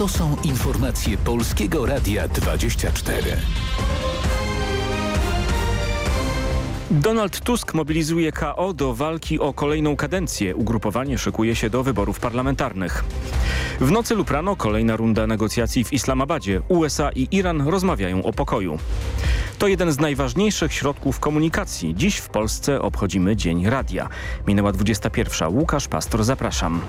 To są informacje Polskiego Radia 24. Donald Tusk mobilizuje KO do walki o kolejną kadencję. Ugrupowanie szykuje się do wyborów parlamentarnych. W nocy lub rano kolejna runda negocjacji w Islamabadzie. USA i Iran rozmawiają o pokoju. To jeden z najważniejszych środków komunikacji. Dziś w Polsce obchodzimy Dzień Radia. Minęła 21. Łukasz Pastor, zapraszam.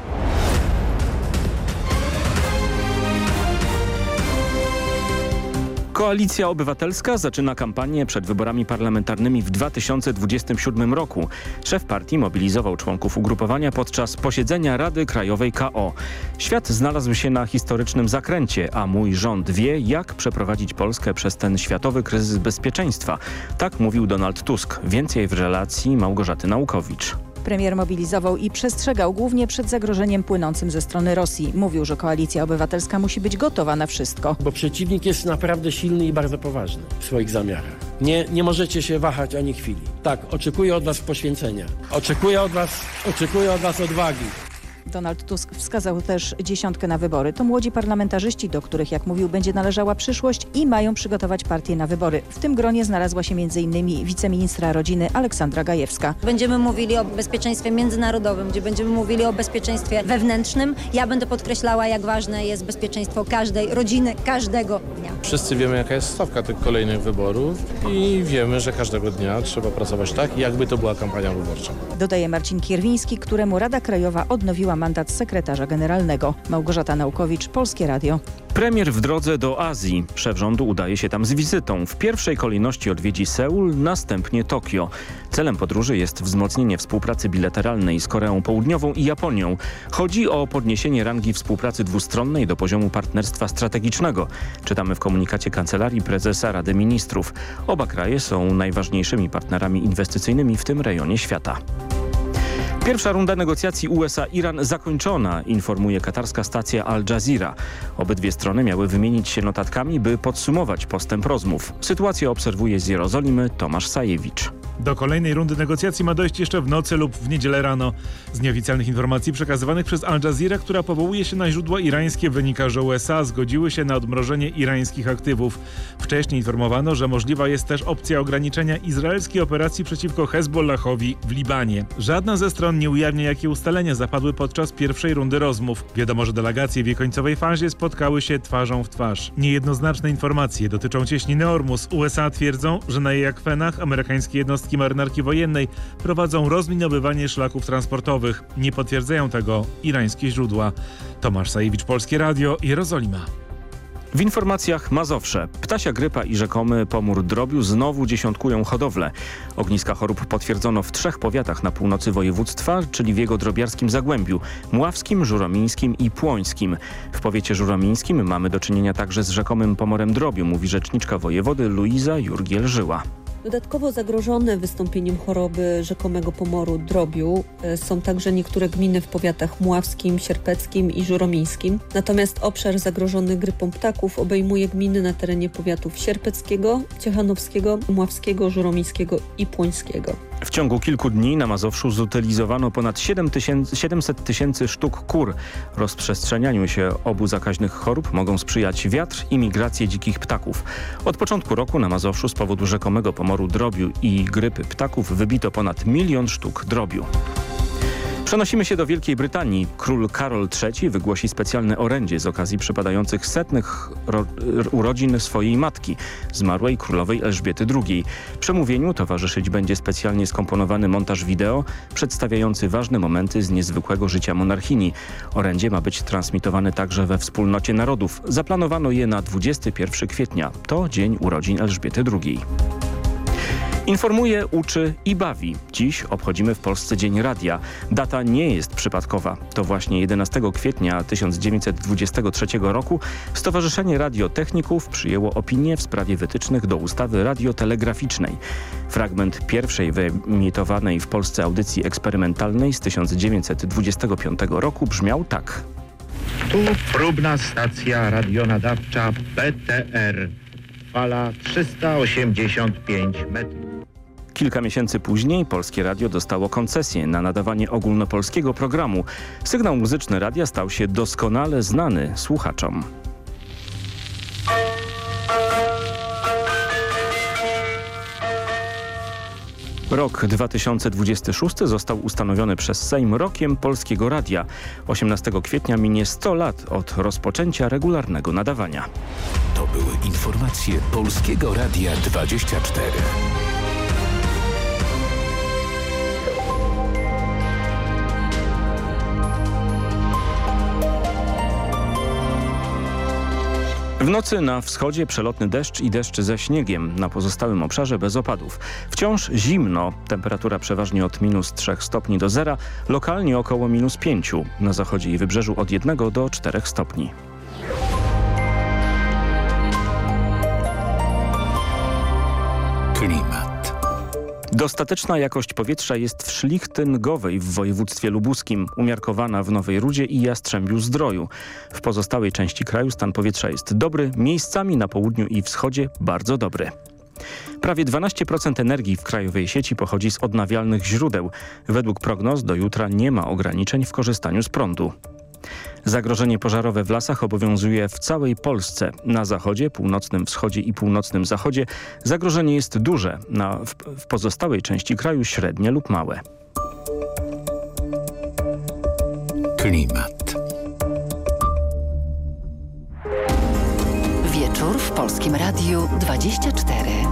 Koalicja Obywatelska zaczyna kampanię przed wyborami parlamentarnymi w 2027 roku. Szef partii mobilizował członków ugrupowania podczas posiedzenia Rady Krajowej KO. Świat znalazł się na historycznym zakręcie, a mój rząd wie, jak przeprowadzić Polskę przez ten światowy kryzys bezpieczeństwa. Tak mówił Donald Tusk. Więcej w relacji Małgorzaty Naukowicz. Premier mobilizował i przestrzegał głównie przed zagrożeniem płynącym ze strony Rosji. Mówił, że koalicja obywatelska musi być gotowa na wszystko. Bo przeciwnik jest naprawdę silny i bardzo poważny w swoich zamiarach. Nie, nie możecie się wahać ani chwili. Tak, oczekuję od was poświęcenia. Oczekuję od was, oczekuję od was odwagi. Donald Tusk wskazał też dziesiątkę na wybory. To młodzi parlamentarzyści, do których, jak mówił, będzie należała przyszłość i mają przygotować partię na wybory. W tym gronie znalazła się m.in. wiceministra rodziny Aleksandra Gajewska. Będziemy mówili o bezpieczeństwie międzynarodowym, gdzie będziemy mówili o bezpieczeństwie wewnętrznym. Ja będę podkreślała, jak ważne jest bezpieczeństwo każdej rodziny, każdego dnia. Wszyscy wiemy, jaka jest stawka tych kolejnych wyborów i wiemy, że każdego dnia trzeba pracować tak, jakby to była kampania wyborcza. Dodaje Marcin Kierwiński, któremu Rada Krajowa odnowiła mandat sekretarza generalnego. Małgorzata Naukowicz, Polskie Radio. Premier w drodze do Azji. Szef rządu udaje się tam z wizytą. W pierwszej kolejności odwiedzi Seul, następnie Tokio. Celem podróży jest wzmocnienie współpracy bilateralnej z Koreą Południową i Japonią. Chodzi o podniesienie rangi współpracy dwustronnej do poziomu partnerstwa strategicznego. Czytamy w komunikacie Kancelarii Prezesa Rady Ministrów. Oba kraje są najważniejszymi partnerami inwestycyjnymi w tym rejonie świata. Pierwsza runda negocjacji USA-Iran zakończona, informuje katarska stacja Al Jazeera. Obydwie strony miały wymienić się notatkami, by podsumować postęp rozmów. Sytuację obserwuje z Jerozolimy Tomasz Sajewicz. Do kolejnej rundy negocjacji ma dojść jeszcze w nocy lub w niedzielę rano. Z nieoficjalnych informacji przekazywanych przez Al Jazeera, która powołuje się na źródła irańskie, wynika, że USA zgodziły się na odmrożenie irańskich aktywów. Wcześniej informowano, że możliwa jest też opcja ograniczenia izraelskiej operacji przeciwko Hezbollahowi w Libanie. Żadna ze stron nie ujawnia, jakie ustalenia zapadły podczas pierwszej rundy rozmów. Wiadomo, że delegacje w jej końcowej fazie spotkały się twarzą w twarz. Niejednoznaczne informacje dotyczą cieśniny Ormus. USA twierdzą, że na jej akwenach amerykańskie jednostki marynarki wojennej prowadzą rozminowywanie szlaków transportowych. Nie potwierdzają tego irańskie źródła. Tomasz Sajewicz, Polskie Radio, Jerozolima. W informacjach Mazowsze. Ptasia grypa i rzekomy pomór drobiu znowu dziesiątkują hodowlę. Ogniska chorób potwierdzono w trzech powiatach na północy województwa, czyli w jego drobiarskim Zagłębiu, Mławskim, Żuromińskim i Płońskim. W powiecie żuromińskim mamy do czynienia także z rzekomym pomorem drobiu, mówi rzeczniczka wojewody Luiza Jurgiel-Żyła. Dodatkowo zagrożone wystąpieniem choroby rzekomego pomoru drobiu e, są także niektóre gminy w powiatach mławskim, sierpeckim i żuromińskim. Natomiast obszar zagrożony grypą ptaków obejmuje gminy na terenie powiatów sierpeckiego, ciechanowskiego, mławskiego, żuromińskiego i płońskiego. W ciągu kilku dni na Mazowszu zutylizowano ponad 700 tysięcy sztuk kur. Rozprzestrzenianiu się obu zakaźnych chorób mogą sprzyjać wiatr i migracje dzikich ptaków. Od początku roku na Mazowszu z powodu rzekomego pomoru drobiu i grypy ptaków wybito ponad milion sztuk drobiu. Przenosimy się do Wielkiej Brytanii. Król Karol III wygłosi specjalne orędzie z okazji przypadających setnych urodzin swojej matki, zmarłej królowej Elżbiety II. Przemówieniu towarzyszyć będzie specjalnie skomponowany montaż wideo przedstawiający ważne momenty z niezwykłego życia monarchini. Orędzie ma być transmitowane także we wspólnocie narodów. Zaplanowano je na 21 kwietnia. To dzień urodzin Elżbiety II. Informuje, uczy i bawi. Dziś obchodzimy w Polsce Dzień Radia. Data nie jest przypadkowa. To właśnie 11 kwietnia 1923 roku Stowarzyszenie Radiotechników przyjęło opinię w sprawie wytycznych do ustawy radiotelegraficznej. Fragment pierwszej wyemitowanej w Polsce audycji eksperymentalnej z 1925 roku brzmiał tak. Tu próbna stacja radionadawcza PTR. Fala 385 metrów. Kilka miesięcy później Polskie Radio dostało koncesję na nadawanie ogólnopolskiego programu. Sygnał muzyczny radia stał się doskonale znany słuchaczom. Rok 2026 został ustanowiony przez Sejm Rokiem Polskiego Radia. 18 kwietnia minie 100 lat od rozpoczęcia regularnego nadawania. To były informacje Polskiego Radia 24. W nocy na wschodzie przelotny deszcz i deszcz ze śniegiem, na pozostałym obszarze bez opadów. Wciąż zimno, temperatura przeważnie od minus 3 stopni do zera, lokalnie około minus 5, na zachodzie i wybrzeżu od 1 do 4 stopni. Klimat. Dostateczna jakość powietrza jest w Szlichtyngowej w województwie lubuskim, umiarkowana w Nowej Rudzie i Jastrzębiu Zdroju. W pozostałej części kraju stan powietrza jest dobry, miejscami na południu i wschodzie bardzo dobry. Prawie 12% energii w krajowej sieci pochodzi z odnawialnych źródeł. Według prognoz do jutra nie ma ograniczeń w korzystaniu z prądu. Zagrożenie pożarowe w lasach obowiązuje w całej Polsce. Na zachodzie, północnym wschodzie i północnym zachodzie zagrożenie jest duże, na, w, w pozostałej części kraju średnie lub małe. Klimat. Wieczór w Polskim Radiu 24.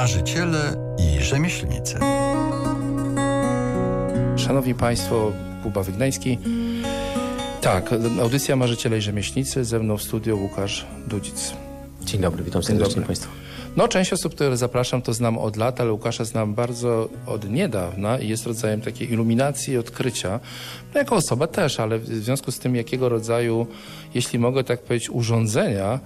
Marzyciele i rzemieślnicy. Szanowni Państwo, Kuba Wygnański. Tak, audycja Marzyciele i Rzemieślnicy, ze mną w studio Łukasz Dudzic. Dzień dobry, witam serdecznie Państwa. No, część osób, które zapraszam, to znam od lat, ale Łukasza znam bardzo od niedawna i jest rodzajem takiej iluminacji i odkrycia. No, jako osoba też, ale w związku z tym, jakiego rodzaju, jeśli mogę tak powiedzieć, urządzenia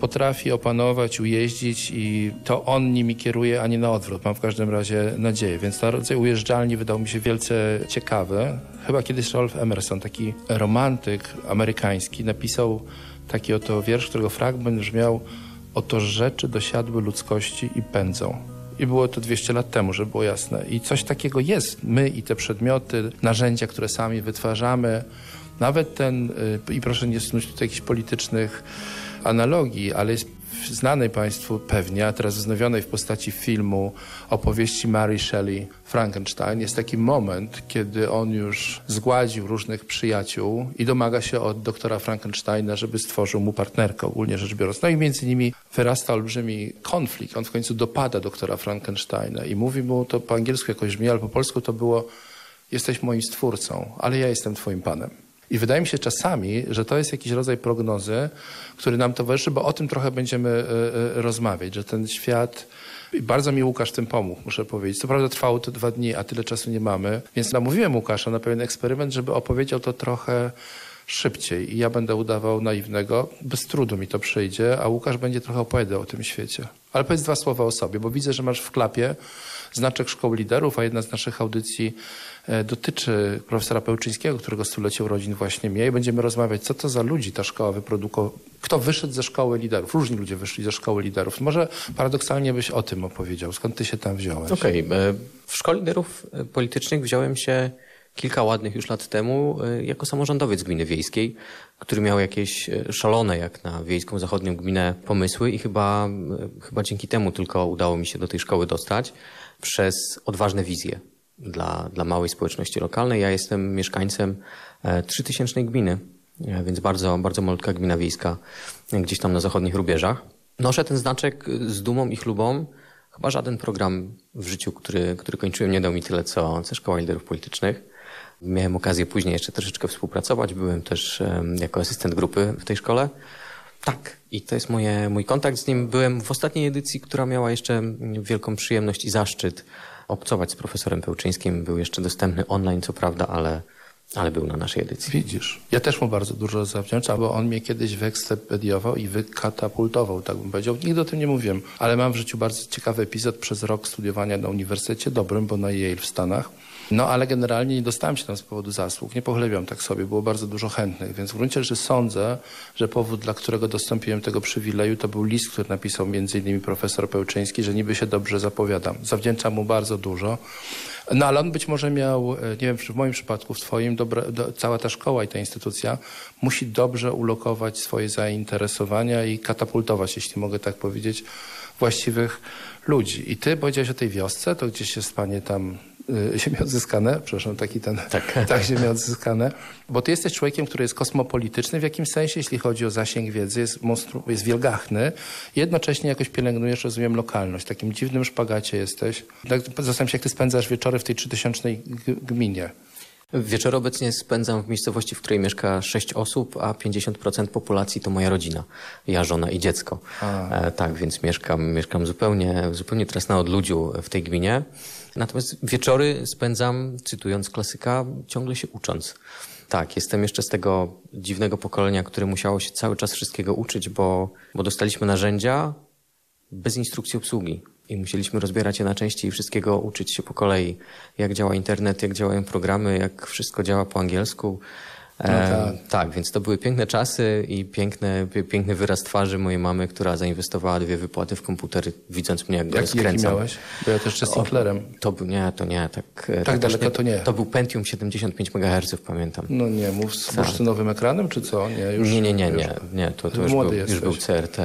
potrafi opanować, ujeździć i to on nimi kieruje, a nie na odwrót. Mam w każdym razie nadzieję. Więc ten rodzaj ujeżdżalni wydał mi się wielce ciekawy. Chyba kiedyś Rolf Emerson, taki romantyk amerykański, napisał taki oto wiersz, którego fragment brzmiał Oto rzeczy dosiadły ludzkości i pędzą. I było to 200 lat temu, żeby było jasne. I coś takiego jest. My i te przedmioty, narzędzia, które sami wytwarzamy, nawet ten, y, i proszę nie snuć tutaj jakichś politycznych analogii, ale jest znanej Państwu pewnie, a teraz wznowionej w postaci filmu opowieści Mary Shelley Frankenstein, jest taki moment, kiedy on już zgładził różnych przyjaciół i domaga się od doktora Frankensteina, żeby stworzył mu partnerkę, ogólnie rzecz biorąc. No i między nimi wyrasta olbrzymi konflikt. On w końcu dopada doktora Frankensteina i mówi mu, to po angielsku jakoś brzmi, ale po polsku to było jesteś moim stwórcą, ale ja jestem twoim panem. I wydaje mi się czasami, że to jest jakiś rodzaj prognozy, który nam towarzyszy, bo o tym trochę będziemy y, y, rozmawiać, że ten świat. Bardzo mi Łukasz tym pomógł, muszę powiedzieć. Co prawda trwało to dwa dni, a tyle czasu nie mamy, więc namówiłem Łukasza na pewien eksperyment, żeby opowiedział to trochę szybciej. I ja będę udawał naiwnego, bez trudu mi to przyjdzie, a Łukasz będzie trochę opowiadał o tym świecie. Ale powiedz dwa słowa o sobie, bo widzę, że masz w klapie znaczek Szkoły Liderów, a jedna z naszych audycji E, dotyczy profesora Pełczyńskiego, którego stulecie urodzin właśnie mija i będziemy rozmawiać, co to za ludzi ta szkoła wyprodukowała, kto wyszedł ze szkoły liderów. Różni ludzie wyszli ze szkoły liderów. Może paradoksalnie byś o tym opowiedział. Skąd ty się tam wziąłeś? Okej. Okay. W szkole liderów e, politycznych wziąłem się kilka ładnych już lat temu e, jako samorządowiec gminy wiejskiej, który miał jakieś szalone, jak na wiejską zachodnią gminę, pomysły i chyba, chyba dzięki temu tylko udało mi się do tej szkoły dostać przez odważne wizje dla, dla małej społeczności lokalnej. Ja jestem mieszkańcem 3000 e, gminy, e, więc bardzo, bardzo malutka gmina wiejska gdzieś tam na zachodnich rubieżach. Noszę ten znaczek z dumą i chlubą. Chyba żaden program w życiu, który, który kończyłem, nie dał mi tyle, co, co Szkoła Liderów Politycznych. Miałem okazję później jeszcze troszeczkę współpracować. Byłem też jako asystent grupy w tej szkole. Tak, i to jest moje, mój kontakt z nim. Byłem w ostatniej edycji, która miała jeszcze wielką przyjemność i zaszczyt obcować z profesorem Pełczyńskim. Był jeszcze dostępny online, co prawda, ale, ale był na naszej edycji. Widzisz, ja też mu bardzo dużo zawdzięczam, bo on mnie kiedyś wyekscypediował i wykatapultował, tak bym powiedział. Nigdy o tym nie mówiłem, ale mam w życiu bardzo ciekawy epizod przez rok studiowania na Uniwersytecie Dobrym, bo na Yale w Stanach. No ale generalnie nie dostałem się tam z powodu zasług, nie pochlebiam tak sobie, było bardzo dużo chętnych, więc w gruncie rzeczy sądzę, że powód, dla którego dostąpiłem tego przywileju, to był list, który napisał innymi profesor Pełczyński, że niby się dobrze zapowiadam. Zawdzięczam mu bardzo dużo. No ale on być może miał, e, nie wiem, w moim przypadku, w twoim, dobre, do, cała ta szkoła i ta instytucja musi dobrze ulokować swoje zainteresowania i katapultować, jeśli mogę tak powiedzieć, właściwych ludzi. I ty powiedziałeś o tej wiosce, to gdzieś jest panie tam y, ziemię odzyskane, przepraszam, taki ten, tak, tak ziemię odzyskane, bo ty jesteś człowiekiem, który jest kosmopolityczny w jakimś sensie, jeśli chodzi o zasięg wiedzy, jest, monstru, jest wielgachny, jednocześnie jakoś pielęgnujesz, rozumiem, lokalność. W takim dziwnym szpagacie jesteś. Tak, zastanawiam się, jak ty spędzasz wieczory w tej trzytysięcznej gminie. Wieczory obecnie spędzam w miejscowości, w której mieszka 6 osób, a 50% populacji to moja rodzina. Ja, żona i dziecko. E, tak, więc mieszkam, mieszkam zupełnie, zupełnie teraz na odludziu w tej gminie. Natomiast wieczory spędzam, cytując klasyka, ciągle się ucząc. Tak, jestem jeszcze z tego dziwnego pokolenia, które musiało się cały czas wszystkiego uczyć, bo, bo dostaliśmy narzędzia bez instrukcji obsługi i musieliśmy rozbierać je na części i wszystkiego uczyć się po kolei. Jak działa internet, jak działają programy, jak wszystko działa po angielsku. No E, tak. tak, więc to były piękne czasy i piękny, piękny wyraz twarzy mojej mamy, która zainwestowała dwie wypłaty w komputer, widząc mnie, jak go Jaki, jaki rozkręcam. miałeś? Bo ja też jeszcze Sinclairem. To był, nie, to nie, tak. e, Tak daleko to nie. To był Pentium 75 MHz, pamiętam. No nie, mów z Tak. bursztynowym ekranem, czy co? Nie, już, nie, nie, nie, nie, nie, to, to już, był, już był CRT.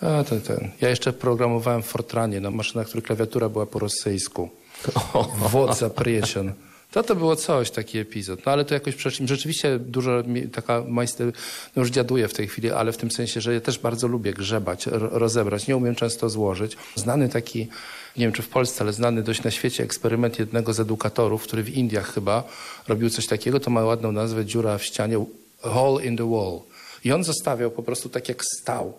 A, ten, ten. Ja jeszcze programowałem Fortranie na maszynach, których klawiatura była po rosyjsku. Wodza Priesian. To to było coś, taki epizod. No ale to jakoś przeszli. Rzeczywiście dużo taka majster, no już dziaduję w tej chwili, ale w tym sensie, że ja też bardzo lubię grzebać, ro- rozebrać. Nie umiem często złożyć. Znany taki, nie wiem czy w Polsce, ale znany dość na świecie eksperyment jednego z edukatorów, który w Indiach chyba robił coś takiego, to ma ładną nazwę dziura w ścianie, hole in the wall. I on zostawiał po prostu tak jak stał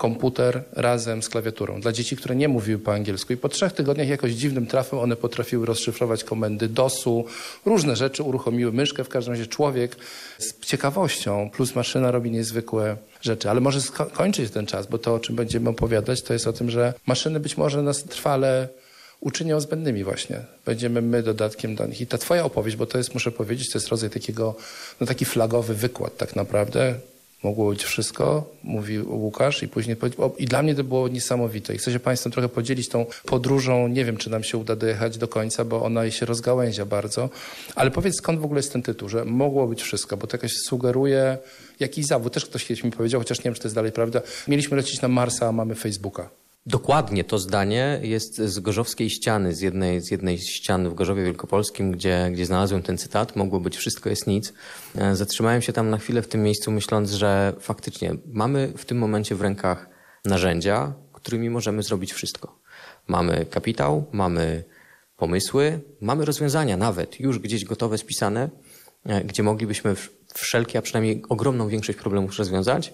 komputer razem z klawiaturą dla dzieci, które nie mówiły po angielsku. I po trzech tygodniach jakoś dziwnym trafem one potrafiły rozszyfrować komendy DOS-u, różne rzeczy, uruchomiły myszkę. W każdym razie człowiek z ciekawością plus maszyna robi niezwykłe rzeczy. Ale może sko- kończyć ten czas, bo to, o czym będziemy opowiadać, to jest o tym, że maszyny być może nas trwale uczynią zbędnymi właśnie. Będziemy my dodatkiem do nich. I ta twoja opowieść, bo to jest, muszę powiedzieć, to jest rodzaj takiego, no taki flagowy wykład tak naprawdę. Mogło być wszystko, mówił Łukasz i później i dla mnie to było niesamowite. I chcę się Państwem trochę podzielić tą podróżą. Nie wiem, czy nam się uda dojechać do końca, bo ona się rozgałęzia bardzo. Ale powiedz, skąd w ogóle jest ten tytuł, że mogło być wszystko, bo to jakoś sugeruje jakiś zawód. Też ktoś kiedyś mi powiedział, chociaż nie wiem, czy to jest dalej prawda. Mieliśmy lecieć na Marsa, a mamy Facebooka. Dokładnie to zdanie jest z gorzowskiej ściany, z jednej, z jednej ścian w Gorzowie Wielkopolskim, gdzie, gdzie znalazłem ten cytat. Mogło być wszystko jest nic. E, Zatrzymałem się tam na chwilę w tym miejscu, myśląc, że faktycznie mamy w tym momencie w rękach narzędzia, którymi możemy zrobić wszystko. Mamy kapitał, mamy pomysły, mamy rozwiązania nawet już gdzieś gotowe, spisane, e, gdzie moglibyśmy wszelkie, a przynajmniej ogromną większość problemów rozwiązać,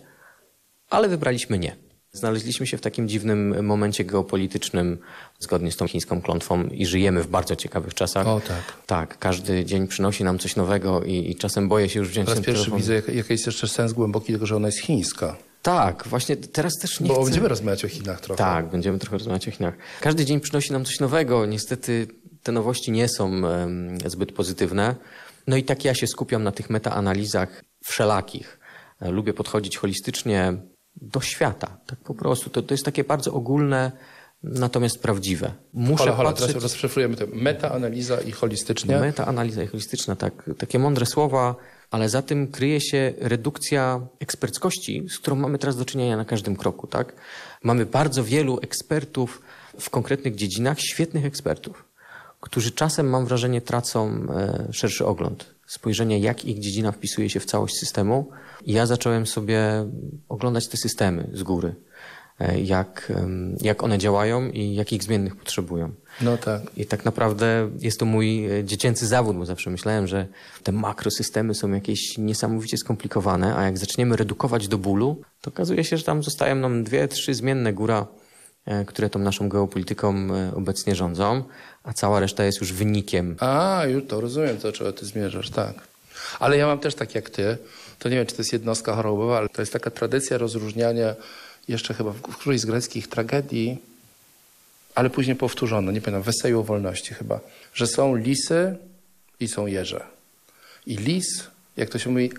ale wybraliśmy nie. Znaleźliśmy się w takim dziwnym momencie geopolitycznym, zgodnie z tą chińską klątwą, i żyjemy w bardzo ciekawych czasach. O tak. Tak, każdy dzień przynosi nam coś nowego i, i czasem boję się już wziąć Po raz pierwszy telefon. widzę, jak, jaki jest jeszcze sens głęboki tego, że ona jest chińska. Tak, właśnie teraz też nie Bo chcę... będziemy rozmawiać o Chinach trochę. Tak, będziemy trochę rozmawiać o Chinach. Każdy dzień przynosi nam coś nowego. Niestety te nowości nie są em, zbyt pozytywne. No i tak ja się skupiam na tych metaanalizach wszelakich. Lubię podchodzić holistycznie do świata. Tak po prostu. To, to jest takie bardzo ogólne, natomiast prawdziwe. Muszę Hola, hola, patrzeć... teraz rozszyfrujemy to. Metaanaliza i holistycznie. Metaanaliza i holistyczna, tak. Takie mądre słowa, ale za tym kryje się redukcja eksperckości, z którą mamy teraz do czynienia na każdym kroku, tak? Mamy bardzo wielu ekspertów w konkretnych dziedzinach, świetnych ekspertów, którzy czasem, mam wrażenie, tracą e, szerszy ogląd. Spojrzenie, jak ich dziedzina wpisuje się w całość systemu. I ja zacząłem sobie oglądać te systemy z góry. E, Jak, jak one działają i jakich zmiennych potrzebują. No tak. I tak naprawdę jest to mój e, dziecięcy zawód, bo zawsze myślałem, że te makrosystemy są jakieś niesamowicie skomplikowane, a jak zaczniemy redukować do bólu, to okazuje się, że tam zostają nam dwie, trzy zmienne góra, e, które tą naszą geopolityką obecnie rządzą, a cała reszta jest już wynikiem. A, już to rozumiem, do czego ty zmierzasz, tak. Ale ja mam też tak jak ty, to nie wiem, czy to jest jednostka chorobowa, ale to jest taka tradycja rozróżniania jeszcze chyba w którejś z greckich tragedii, ale później powtórzono, nie pamiętam, Weseju o wolności chyba, że są lisy, i są jeże. I lis, jak to się mówi,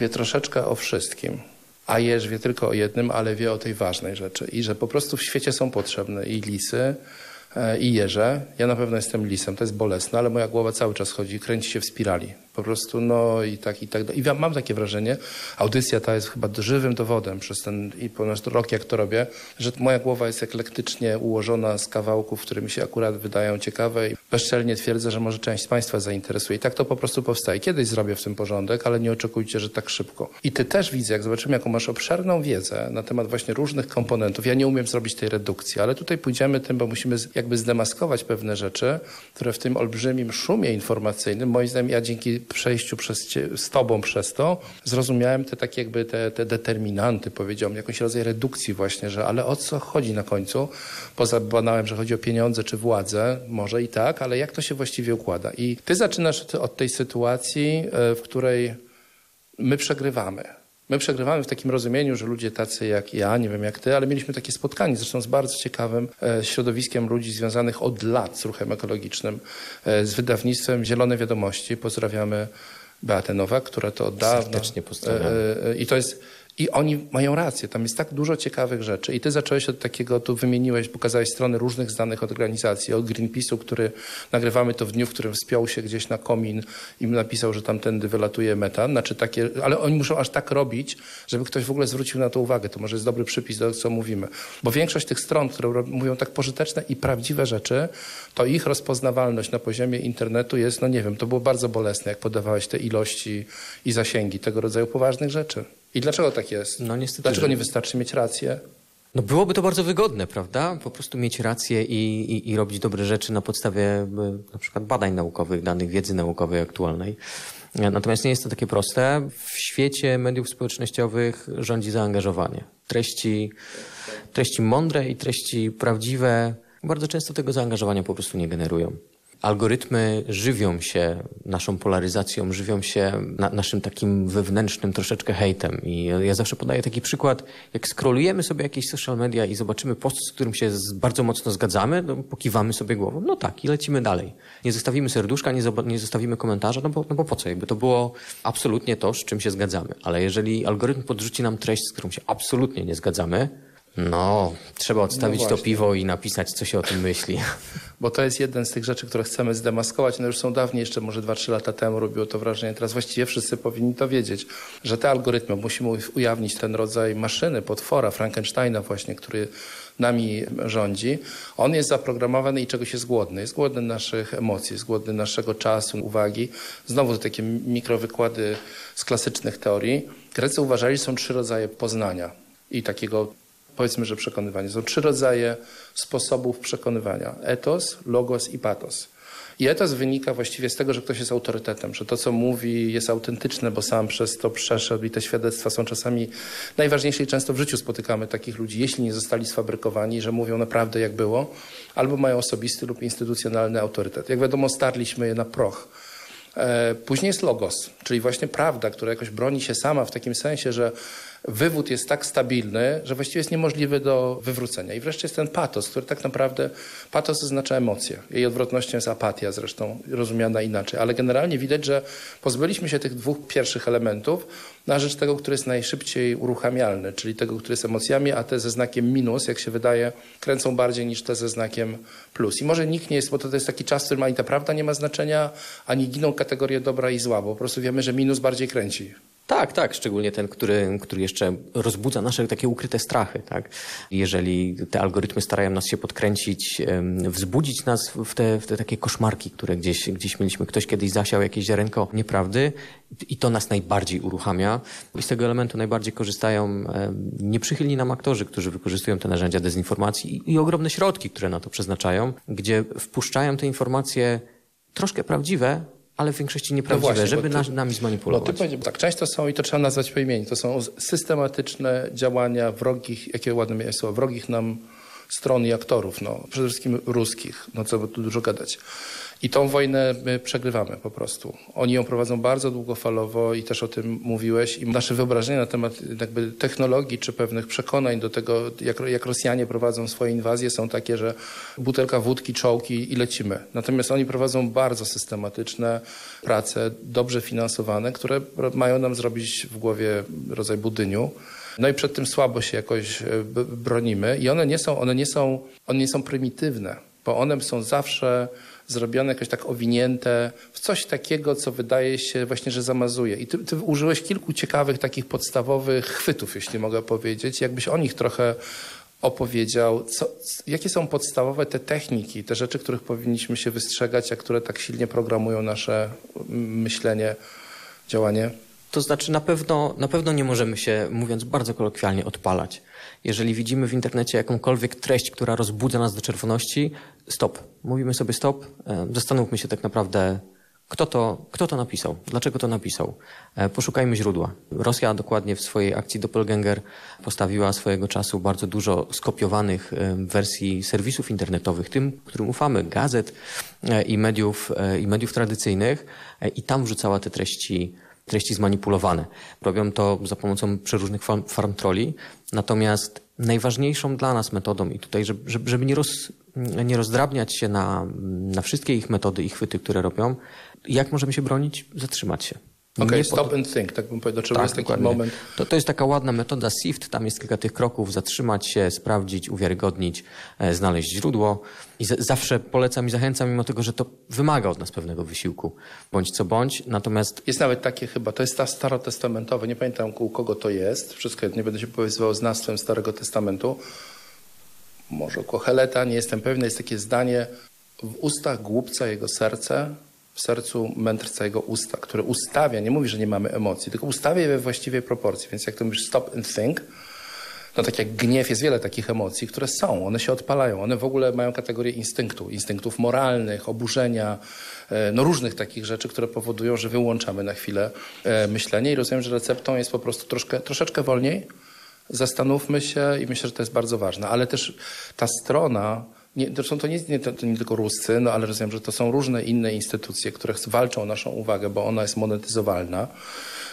wie troszeczkę o wszystkim. A jeż wie tylko o jednym, ale wie o tej ważnej rzeczy. I że po prostu w świecie są potrzebne i lisy, e, i jeże. Ja na pewno jestem lisem, to jest bolesne, ale moja głowa cały czas chodzi, kręci się w spirali. Po prostu no i tak, i tak. I mam takie wrażenie, audycja ta jest chyba żywym dowodem przez ten i ponad rok, jak to robię, że moja głowa jest eklektycznie ułożona z kawałków, które mi się akurat wydają ciekawe i bezczelnie twierdzę, że może część Państwa zainteresuje. I tak to po prostu powstaje. Kiedyś zrobię w tym porządek, ale nie oczekujcie, że tak szybko. I Ty też widzę, jak zobaczymy, jaką masz obszerną wiedzę na temat właśnie różnych komponentów. Ja nie umiem zrobić tej redukcji, ale tutaj pójdziemy tym, bo musimy jakby zdemaskować pewne rzeczy, które w tym olbrzymim szumie informacyjnym, moim zdaniem ja dzięki przejściu przez cie, z tobą przez to, zrozumiałem te takie jakby te, te determinanty, powiedziałbym, jakąś rodzaj redukcji właśnie, że ale o co chodzi na końcu? Poza banałem, że chodzi o pieniądze czy władzę, może i tak, ale jak to się właściwie układa? I ty zaczynasz od tej sytuacji, e, w której my przegrywamy. My przegrywamy w takim rozumieniu, że ludzie tacy jak ja, nie wiem jak ty, ale mieliśmy takie spotkanie zresztą z bardzo ciekawym e, środowiskiem ludzi związanych od lat z ruchem ekologicznym, e, z wydawnictwem Zielone Wiadomości. Pozdrawiamy Beatę Nowak, która to od dawna... Serdecznie pozdrawiam. I to jest i oni mają rację, tam jest tak dużo ciekawych rzeczy. I ty zacząłeś od takiego, tu wymieniłeś, pokazałeś strony różnych znanych organizacji, od Greenpeace'u, który nagrywamy to w dniu, w którym wspiął się gdzieś na komin i napisał, że tamtędy wylatuje metan. Znaczy takie, ale oni muszą aż tak robić, żeby ktoś w ogóle zwrócił na to uwagę. To może jest dobry przypis do tego, co mówimy. Bo większość tych stron, które mówią tak pożyteczne i prawdziwe rzeczy, to ich rozpoznawalność na poziomie internetu jest, no nie wiem, to było bardzo bolesne, jak podawałeś te ilości i zasięgi tego rodzaju poważnych rzeczy. I dlaczego tak jest? No niestety. Dlaczego że- nie wystarczy mieć rację? No byłoby to bardzo wygodne, prawda? Po prostu mieć rację i, i, i robić dobre rzeczy na podstawie na przykład badań naukowych, danych wiedzy naukowej aktualnej. Natomiast nie jest to takie proste. W świecie mediów społecznościowych rządzi zaangażowanie. Treści, treści mądre i treści prawdziwe bardzo często tego zaangażowania po prostu nie generują. Algorytmy żywią się naszą polaryzacją, żywią się na, naszym takim wewnętrznym troszeczkę hejtem. I ja zawsze podaję taki przykład, jak skrolujemy sobie jakieś social media i zobaczymy post, z którym się bardzo mocno zgadzamy, no, pokiwamy sobie głową, no tak, i lecimy dalej. Nie zostawimy serduszka, nie, nie zostawimy komentarza, no bo, no bo po co? Jakby to było absolutnie to, z czym się zgadzamy. Ale jeżeli algorytm podrzuci nam treść, z którą się absolutnie nie zgadzamy, no, trzeba odstawić No to piwo i napisać, co się o tym myśli. Bo to jest jeden z tych rzeczy, które chcemy zdemaskować. One już są dawniej, jeszcze może 2-3 lata temu robiło to wrażenie. Teraz właściwie wszyscy powinni to wiedzieć, że te algorytmy, musimy ujawnić ten rodzaj maszyny, potwora, Frankensteina właśnie, który nami rządzi. On jest zaprogramowany i czegoś jest głodny. Jest głodny naszych emocji, jest głodny naszego czasu, uwagi. Znowu takie mikrowykłady z klasycznych teorii. Grecy uważali, że są trzy rodzaje poznania i takiego powiedzmy, że przekonywania. Są trzy rodzaje sposobów przekonywania. Etos, logos i patos. I etos wynika właściwie z tego, że ktoś jest autorytetem, że to, co mówi, jest autentyczne, bo sam przez to przeszedł i te świadectwa są czasami najważniejsze i często w życiu spotykamy takich ludzi, jeśli nie zostali sfabrykowani, że mówią naprawdę jak było, albo mają osobisty lub instytucjonalny autorytet. Jak wiadomo, starliśmy je na proch. E, Później jest logos, czyli właśnie prawda, która jakoś broni się sama w takim sensie, że wywód jest tak stabilny, że właściwie jest niemożliwy do wywrócenia. I wreszcie jest ten patos, który tak naprawdę, patos oznacza emocje. Jej odwrotnością jest apatia zresztą, rozumiana inaczej. Ale generalnie widać, że pozbyliśmy się tych dwóch pierwszych elementów na rzecz tego, który jest najszybciej uruchamialny, czyli tego, który jest emocjami, a te ze znakiem minus, jak się wydaje, kręcą bardziej niż te ze znakiem plus. I może nikt nie jest, bo to jest taki czas, w którym ani ta prawda nie ma znaczenia, ani giną kategorie dobra i zła, bo po prostu wiemy, że minus bardziej kręci. Tak, tak, szczególnie ten, który, który jeszcze rozbudza nasze takie ukryte strachy. Tak? Jeżeli te algorytmy starają nas się podkręcić, wzbudzić nas w te, w te takie koszmarki, które gdzieś, gdzieś mieliśmy, ktoś kiedyś zasiał jakieś ziarenko nieprawdy i to nas najbardziej uruchamia. I z tego elementu najbardziej korzystają nieprzychylni nam aktorzy, którzy wykorzystują te narzędzia dezinformacji i ogromne środki, które na to przeznaczają, gdzie wpuszczają te informacje troszkę prawdziwe, ale w większości nieprawdziwe, No właśnie, żeby ty- nami Bo zmanipulować. ty powiedział, tak, często są, i to trzeba nazwać po imieniu, to są systematyczne działania wrogich, jakie ładne jest słowo, wrogich nam stron i aktorów, no, przede wszystkim ruskich, no co tu dużo gadać. I tą wojnę my przegrywamy po prostu. Oni ją prowadzą bardzo długofalowo i też o tym mówiłeś. I nasze wyobrażenia na temat jakby technologii czy pewnych przekonań do tego, jak, jak Rosjanie prowadzą swoje inwazje są takie, że butelka wódki, czołki i lecimy. Natomiast oni prowadzą bardzo systematyczne prace, dobrze finansowane, które mają nam zrobić w głowie rodzaj budyniu. No i przed tym słabo się jakoś bronimy i one nie są, one nie są, one nie są prymitywne, bo one są zawsze zrobione jakoś tak owinięte w coś takiego, co wydaje się właśnie, że zamazuje. I ty, ty użyłeś kilku ciekawych takich podstawowych chwytów, jeśli mogę powiedzieć. Jakbyś o nich trochę opowiedział, co, jakie są podstawowe te techniki, te rzeczy, których powinniśmy się wystrzegać, a które tak silnie programują nasze myślenie, działanie? To znaczy na pewno, na pewno nie możemy się, mówiąc bardzo kolokwialnie, odpalać. Jeżeli widzimy w internecie jakąkolwiek treść, która rozbudza nas do czerwoności, stop. Mówimy sobie stop, e, zastanówmy się tak naprawdę, kto to, kto to napisał, dlaczego to napisał. E, poszukajmy źródła. Rosja dokładnie w swojej akcji Doppelganger postawiła swojego czasu bardzo dużo skopiowanych e, wersji serwisów internetowych, tym, którym ufamy, gazet i mediów, i mediów tradycyjnych i tam wrzucała te treści treści zmanipulowane. Robią to za pomocą przeróżnych farm, farm trolli. Natomiast najważniejszą dla nas metodą i tutaj, żeby, żeby nie, roz, nie rozdrabniać się na, na wszystkie ich metody i chwyty, które robią, jak możemy się bronić? Zatrzymać się. Okej, okay, stop pod... and think, tak bym powiedział. Czy tak, jest taki dokładnie. moment? To, to jest taka ładna metoda SIFT, tam jest kilka tych kroków, zatrzymać się, sprawdzić, uwiarygodnić, e, znaleźć źródło. I z, zawsze polecam i zachęcam, mimo tego, że to wymaga od nas pewnego wysiłku, bądź co bądź, natomiast... Jest nawet takie chyba, to jest ta starotestamentowa, nie pamiętam u kogo to jest, wszystko nie będę się powiązywał z nazwą Starego Testamentu, może u Kocheleta, nie jestem pewny, jest takie zdanie, w ustach głupca jego serce, w sercu mędrca jego usta, który ustawia, nie mówi, że nie mamy emocji, tylko ustawia je we właściwej proporcji. Więc jak to mówisz stop and think, no tak jak gniew, jest wiele takich emocji, które są, one się odpalają, one w ogóle mają kategorię instynktu, instynktów moralnych, oburzenia, e, no różnych takich rzeczy, które powodują, że wyłączamy na chwilę e, myślenie i rozumiem, że receptą jest po prostu troszkę, troszeczkę wolniej, zastanówmy się i myślę, że to jest bardzo ważne, ale też ta strona nie, zresztą to nie, nie, to nie tylko Ruscy, no ale rozumiem, że to są różne inne instytucje, które walczą o naszą uwagę, bo ona jest monetyzowalna.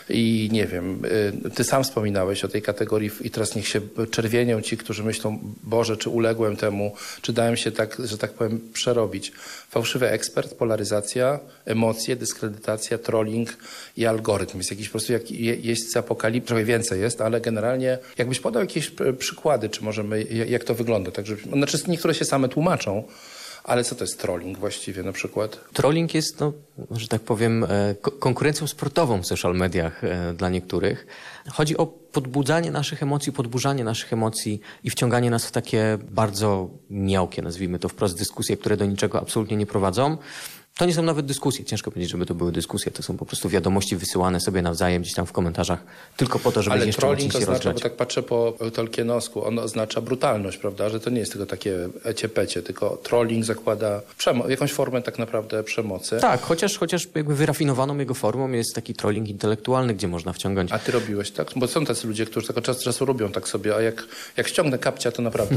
I nie wiem, y, ty sam wspominałeś o tej kategorii i teraz niech się czerwienią ci, którzy myślą, Boże, czy uległem temu, czy dałem się tak, że tak powiem, przerobić. Fałszywy ekspert, polaryzacja, emocje, dyskredytacja, trolling i algorytm. Jest jakiś po prostu jak, jest apokalipsa, trochę więcej jest, ale generalnie jakbyś podał jakieś przykłady, czy możemy, jak to wygląda. Także, znaczy niektóre się same tłumaczą, ale co to jest trolling właściwie na przykład? Trolling jest, no, że tak powiem, e, konkurencją sportową w social mediach e, dla niektórych. Chodzi o podbudzanie naszych emocji, podburzanie naszych emocji i wciąganie nas w takie bardzo miałkie, nazwijmy to wprost, dyskusje, które do niczego absolutnie nie prowadzą. To nie są nawet dyskusje. Ciężko powiedzieć, żeby to były dyskusje. To są po prostu wiadomości wysyłane sobie nawzajem gdzieś tam w komentarzach, tylko po to, żeby Ale jeszcze trolling oznacza, bo tak patrzę po Tolkienowsku, on oznacza brutalność, prawda? Że to nie jest tylko takie ecie-pecie, tylko trolling zakłada jakąś formę tak naprawdę przemocy. Tak, chociaż, chociaż jakby wyrafinowaną jego formą jest taki trolling intelektualny, gdzie można wciągać... A ty robiłeś tak? Bo są tacy ludzie, którzy tego czasu, czasu robią tak sobie, a jak, jak ściągnę kapcia, to naprawdę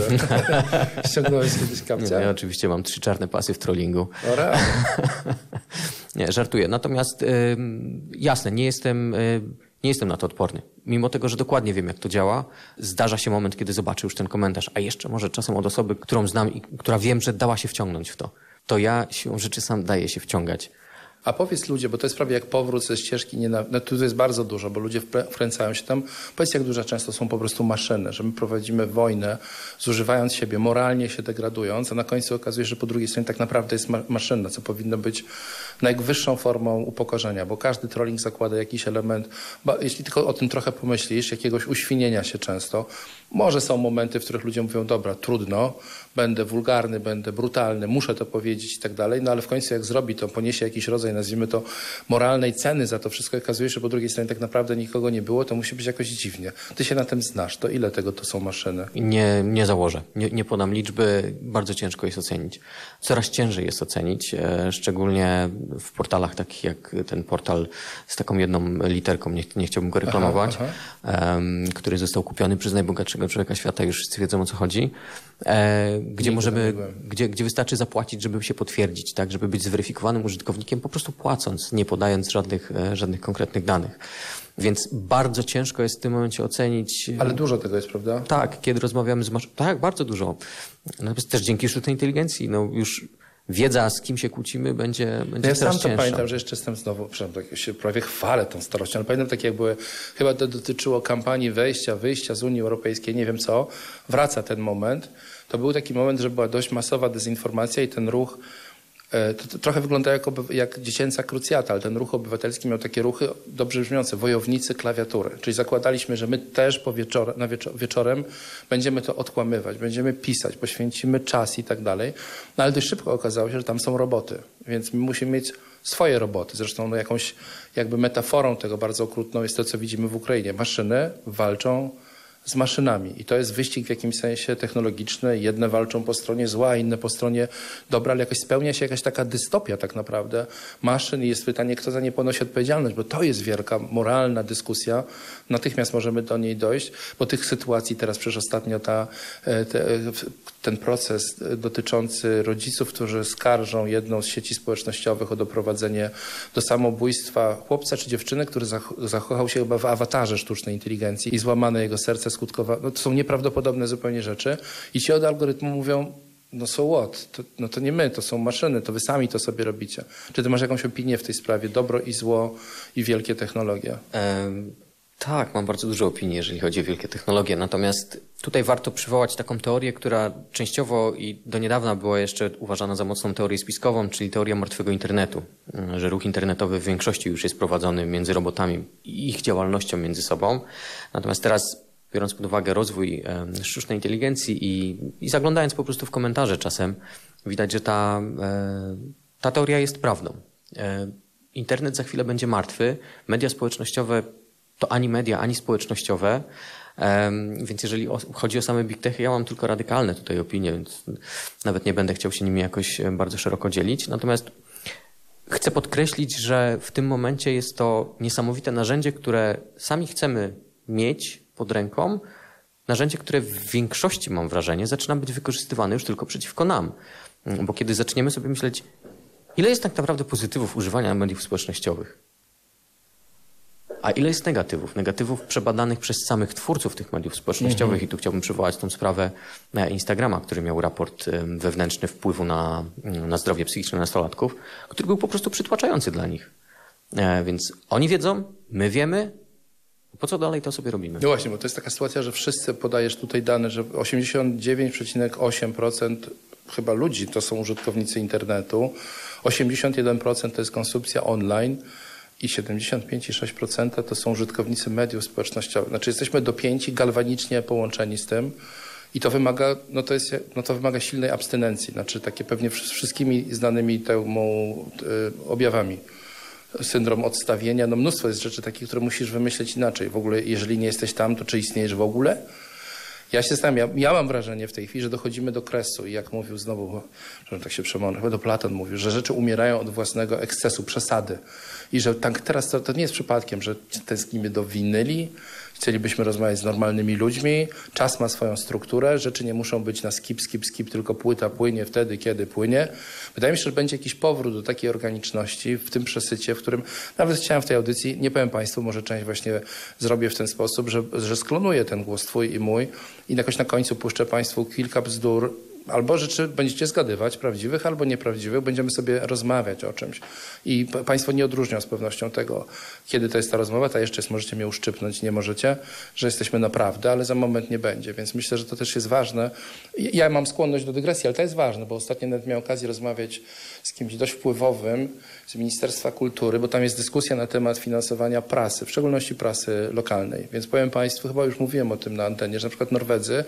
ściągnąłeś kiedyś kapcia? Nie, ja oczywiście mam trzy czarne pasy w trollingu. Ora. nie, żartuję. Natomiast jasne, nie jestem, nie jestem na to odporny. Mimo tego, że dokładnie wiem, jak to działa, zdarza się moment, kiedy zobaczę już ten komentarz, a jeszcze może czasem od osoby, którą znam i która wiem, że dała się wciągnąć w to. To ja siłą rzeczy sam daję się wciągać. A powiedz ludzie, bo to jest prawie jak powrót ze ścieżki, no tu jest bardzo dużo, bo ludzie wkręcają się tam. Powiedz, jak duże często są po prostu maszyny, że my prowadzimy wojnę, zużywając siebie, moralnie się degradując, a na końcu okazuje się, że po drugiej stronie tak naprawdę jest ma maszyna, co powinno być najwyższą formą upokorzenia, bo każdy trolling zakłada jakiś element, jeśli tylko o tym trochę pomyślisz, jakiegoś uświnienia się często. Może są momenty, w których ludzie mówią, dobra, trudno, będę wulgarny, będę brutalny, muszę to powiedzieć i tak dalej, no ale w końcu jak zrobi to, poniesie jakiś rodzaj, nazwijmy to, moralnej ceny za to wszystko, okazuje się, że po drugiej stronie tak naprawdę nikogo nie było, to musi być jakoś dziwnie. Ty się na tym znasz, to ile tego to są maszyny? Nie, nie założę, nie, nie podam liczby, bardzo ciężko jest ocenić. Coraz ciężej jest ocenić, e, szczególnie w portalach takich jak ten portal z taką jedną literką, nie, nie chciałbym go reklamować, aha, um, który został kupiony przez najbogatszego człowieka świata, już wszyscy wiedzą o co chodzi, e, gdzie możemy, gdzie, gdzie wystarczy zapłacić, żeby się potwierdzić, tak, żeby być zweryfikowanym użytkownikiem, po prostu płacąc, nie podając żadnych, e, żadnych konkretnych danych. Więc bardzo ciężko jest w tym momencie ocenić. Ale dużo tego jest, prawda? Tak, kiedy rozmawiamy z maszynami. Tak, bardzo dużo. Natomiast też dzięki sztucznej inteligencji, no już wiedza, z kim się kłócimy, będzie, będzie no ja sam to cięższa. pamiętam, że jeszcze jestem znowu, przepraszam, tak się prawie chwalę tą starością, ale pamiętam takie jak były, chyba to dotyczyło kampanii wejścia, wyjścia z Unii Europejskiej, nie wiem co, wraca ten moment. To był taki moment, że była dość masowa dezinformacja i ten ruch to, to trochę wygląda jak, jak dziecięca krucjata, ale ten ruch obywatelski miał takie ruchy dobrze brzmiące, wojownicy klawiatury. Czyli zakładaliśmy, że my też po wieczor, na wieczor, wieczorem będziemy to odkłamywać, będziemy pisać, poświęcimy czas i tak dalej. No ale dość szybko okazało się, że tam są roboty, więc my musimy mieć swoje roboty. Zresztą no, jakąś jakby metaforą tego bardzo okrutną jest to, co widzimy w Ukrainie. Maszyny walczą z maszynami. I to jest wyścig w jakimś sensie technologiczny. Jedne walczą po stronie zła, inne po stronie dobra, ale jakoś spełnia się jakaś taka dystopia tak naprawdę maszyn i jest pytanie, kto za nie ponosi odpowiedzialność, bo to jest wielka moralna dyskusja. Natychmiast możemy do niej dojść, bo tych sytuacji teraz przecież ostatnio ta, e, te, ten proces dotyczący rodziców, którzy skarżą jedną z sieci społecznościowych o doprowadzenie do samobójstwa chłopca czy dziewczyny, który zakochał się chyba w awatarze sztucznej inteligencji i złamane jego serce skutkowało. No to są nieprawdopodobne zupełnie rzeczy. I ci od algorytmu mówią, no so what? To, no to nie my, to są maszyny, to wy sami to sobie robicie. Czy ty masz jakąś opinię w tej sprawie? Dobro i zło i wielkie technologie? Um, tak, mam bardzo dużo opinii, jeżeli chodzi o wielkie technologie. Natomiast tutaj warto przywołać taką teorię, która częściowo i do niedawna była jeszcze uważana za mocną teorię spiskową, czyli teoria martwego internetu. Że ruch internetowy w większości już jest prowadzony między robotami i ich działalnością między sobą. Natomiast teraz biorąc pod uwagę rozwój sztucznej inteligencji i, i zaglądając po prostu w komentarze czasem, widać, że ta, e, ta teoria jest prawdą. E, internet za chwilę będzie martwy, media społecznościowe to ani media, ani społecznościowe, więc jeżeli chodzi o same big techy, ja mam tylko radykalne tutaj opinie, więc nawet nie będę chciał się nimi jakoś bardzo szeroko dzielić. Natomiast chcę podkreślić, że w tym momencie jest to niesamowite narzędzie, które sami chcemy mieć, pod ręką, narzędzie, które w większości, mam wrażenie, zaczyna być wykorzystywane już tylko przeciwko nam. Bo kiedy zaczniemy sobie myśleć, ile jest tak naprawdę pozytywów używania mediów społecznościowych, a ile jest negatywów? Negatywów przebadanych przez samych twórców tych mediów społecznościowych mhm. i tu chciałbym przywołać tą sprawę e, Instagrama, który miał raport wewnętrzny wpływu na, na zdrowie psychiczne nastolatków, który był po prostu przytłaczający dla nich. E, więc oni wiedzą, my wiemy, po co dalej to sobie robimy? No właśnie, bo to jest taka sytuacja, że wszyscy podajesz tutaj dane, że 89,8% chyba ludzi to są użytkownicy internetu, 81% to jest konsumpcja online i 75,6% to są użytkownicy mediów społecznościowych. Znaczy jesteśmy dopięci, galwanicznie połączeni z tym. I to wymaga, no to, jest, no to wymaga silnej abstynencji, znaczy takie pewnie wszystkimi znanymi temu y, objawami syndrom odstawienia, no mnóstwo jest rzeczy takich, które musisz wymyśleć inaczej. W ogóle, jeżeli nie jesteś tam, to czy istniejesz w ogóle? Ja się zastanawiam, ja, ja mam wrażenie w tej chwili, że dochodzimy do kresu i jak mówił znowu, że tak się przemówił, chyba do Platon mówił, że rzeczy umierają od własnego ekscesu, przesady. I że tak teraz to, to nie jest przypadkiem, że tęsknimy do winyli, Chcielibyśmy rozmawiać z normalnymi ludźmi. Czas ma swoją strukturę. Rzeczy nie muszą być na skip, skip, skip, tylko płyta płynie wtedy, kiedy płynie. Wydaje mi się, że będzie jakiś powrót do takiej organiczności w tym przesycie, w którym nawet chciałem w tej audycji, nie powiem Państwu, może część właśnie zrobię w ten sposób, że, że sklonuję ten głos Twój i mój i jakoś na końcu puszczę Państwu kilka bzdur albo rzeczy będziecie zgadywać, prawdziwych albo nieprawdziwych, będziemy sobie rozmawiać o czymś. I Państwo nie odróżnią z pewnością tego, kiedy to jest ta rozmowa, ta jeszcze jest, możecie mnie uszczypnąć, nie możecie, że jesteśmy naprawdę, ale za moment nie będzie, więc myślę, że to też jest ważne. Ja mam skłonność do dygresji, ale to jest ważne, bo ostatnio nawet miałem okazję rozmawiać z kimś dość wpływowym z Ministerstwa Kultury, bo tam jest dyskusja na temat finansowania prasy, w szczególności prasy lokalnej. Więc powiem Państwu, chyba już mówiłem o tym na antenie, że na przykład Norwedzy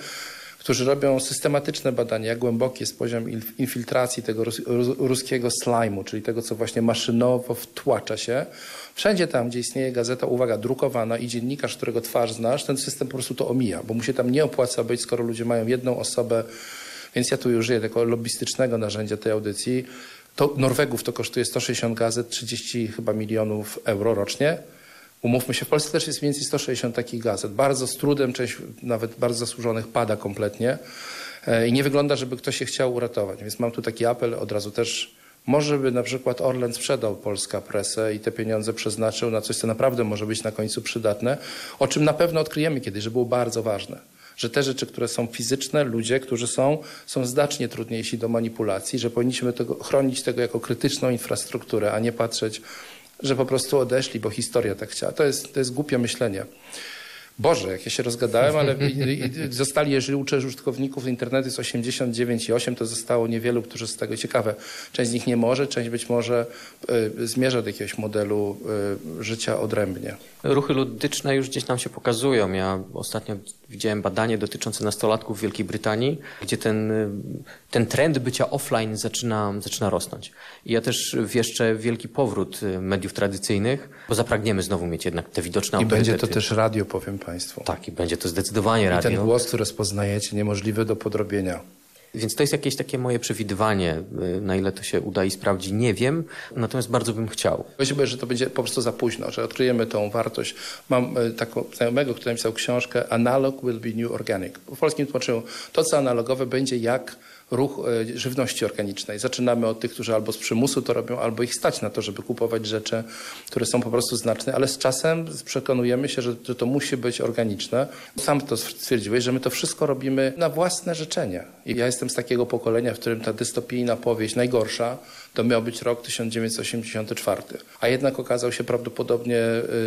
którzy robią systematyczne badania, jak głęboki jest poziom infiltracji tego rus ruskiego slajmu, czyli tego, co właśnie maszynowo wtłacza się. Wszędzie tam, gdzie istnieje gazeta, uwaga, drukowana i dziennikarz, którego twarz znasz, ten system po prostu to omija, bo mu się tam nie opłaca być, skoro ludzie mają jedną osobę, więc ja tu już użyję tego lobbystycznego narzędzia tej audycji, To Norwegów to kosztuje 160 gazet, 30 chyba milionów euro rocznie. Umówmy się, w Polsce też jest mniej więcej 160 takich gazet. Bardzo z trudem, część nawet bardzo zasłużonych pada kompletnie i nie wygląda, żeby ktoś się chciał uratować. Więc mam tu taki apel od razu też może by na przykład Orlen sprzedał Polska Presę i te pieniądze przeznaczył na coś, co naprawdę może być na końcu przydatne, o czym na pewno odkryjemy kiedyś, że było bardzo ważne. Że te rzeczy, które są fizyczne, ludzie, którzy są, są znacznie trudniejsi do manipulacji, że powinniśmy tego, chronić tego jako krytyczną infrastrukturę, a nie patrzeć, że po prostu odeszli, bo historia tak chciała. To jest, to jest głupie myślenie. Boże, jak ja się rozgadałem, ale zostali, jeżeli uczę użytkowników internetu jest 89,8, to zostało niewielu, którzy z tego ciekawe. Część z nich nie może, część być może y, zmierza do jakiegoś modelu y, życia odrębnie. Ruchy ludyczne już gdzieś nam się pokazują. Ja ostatnio widziałem badanie dotyczące nastolatków w Wielkiej Brytanii, gdzie ten, ten trend bycia offline zaczyna, zaczyna rosnąć. I ja też wieszczę wielki powrót mediów tradycyjnych, bo zapragniemy znowu mieć jednak te widoczne I autorytety. będzie to też radio, powiem Państwu. Tak, i będzie to zdecydowanie I radio. ten głos, który rozpoznajecie, niemożliwy do podrobienia. Więc to jest jakieś takie moje przewidywanie, na ile to się uda i sprawdzi, nie wiem, natomiast bardzo bym chciał. Boję, że to będzie po prostu za późno, że odkryjemy tą wartość. Mam e, taką znajomego, który napisał książkę Analog will be new organic. W polskim tłumaczył, to co analogowe będzie jak ruch e, żywności organicznej. Zaczynamy od tych, którzy albo z przymusu to robią, albo ich stać na to, żeby kupować rzeczy, które są po prostu znaczne, ale z czasem przekonujemy się, że, to musi być organiczne. Sam to stwierdziłeś, że my to wszystko robimy na własne życzenie. I ja jestem z takiego pokolenia, w którym ta dystopijna powieść, najgorsza, to miał być rok 1984. A jednak okazał się prawdopodobnie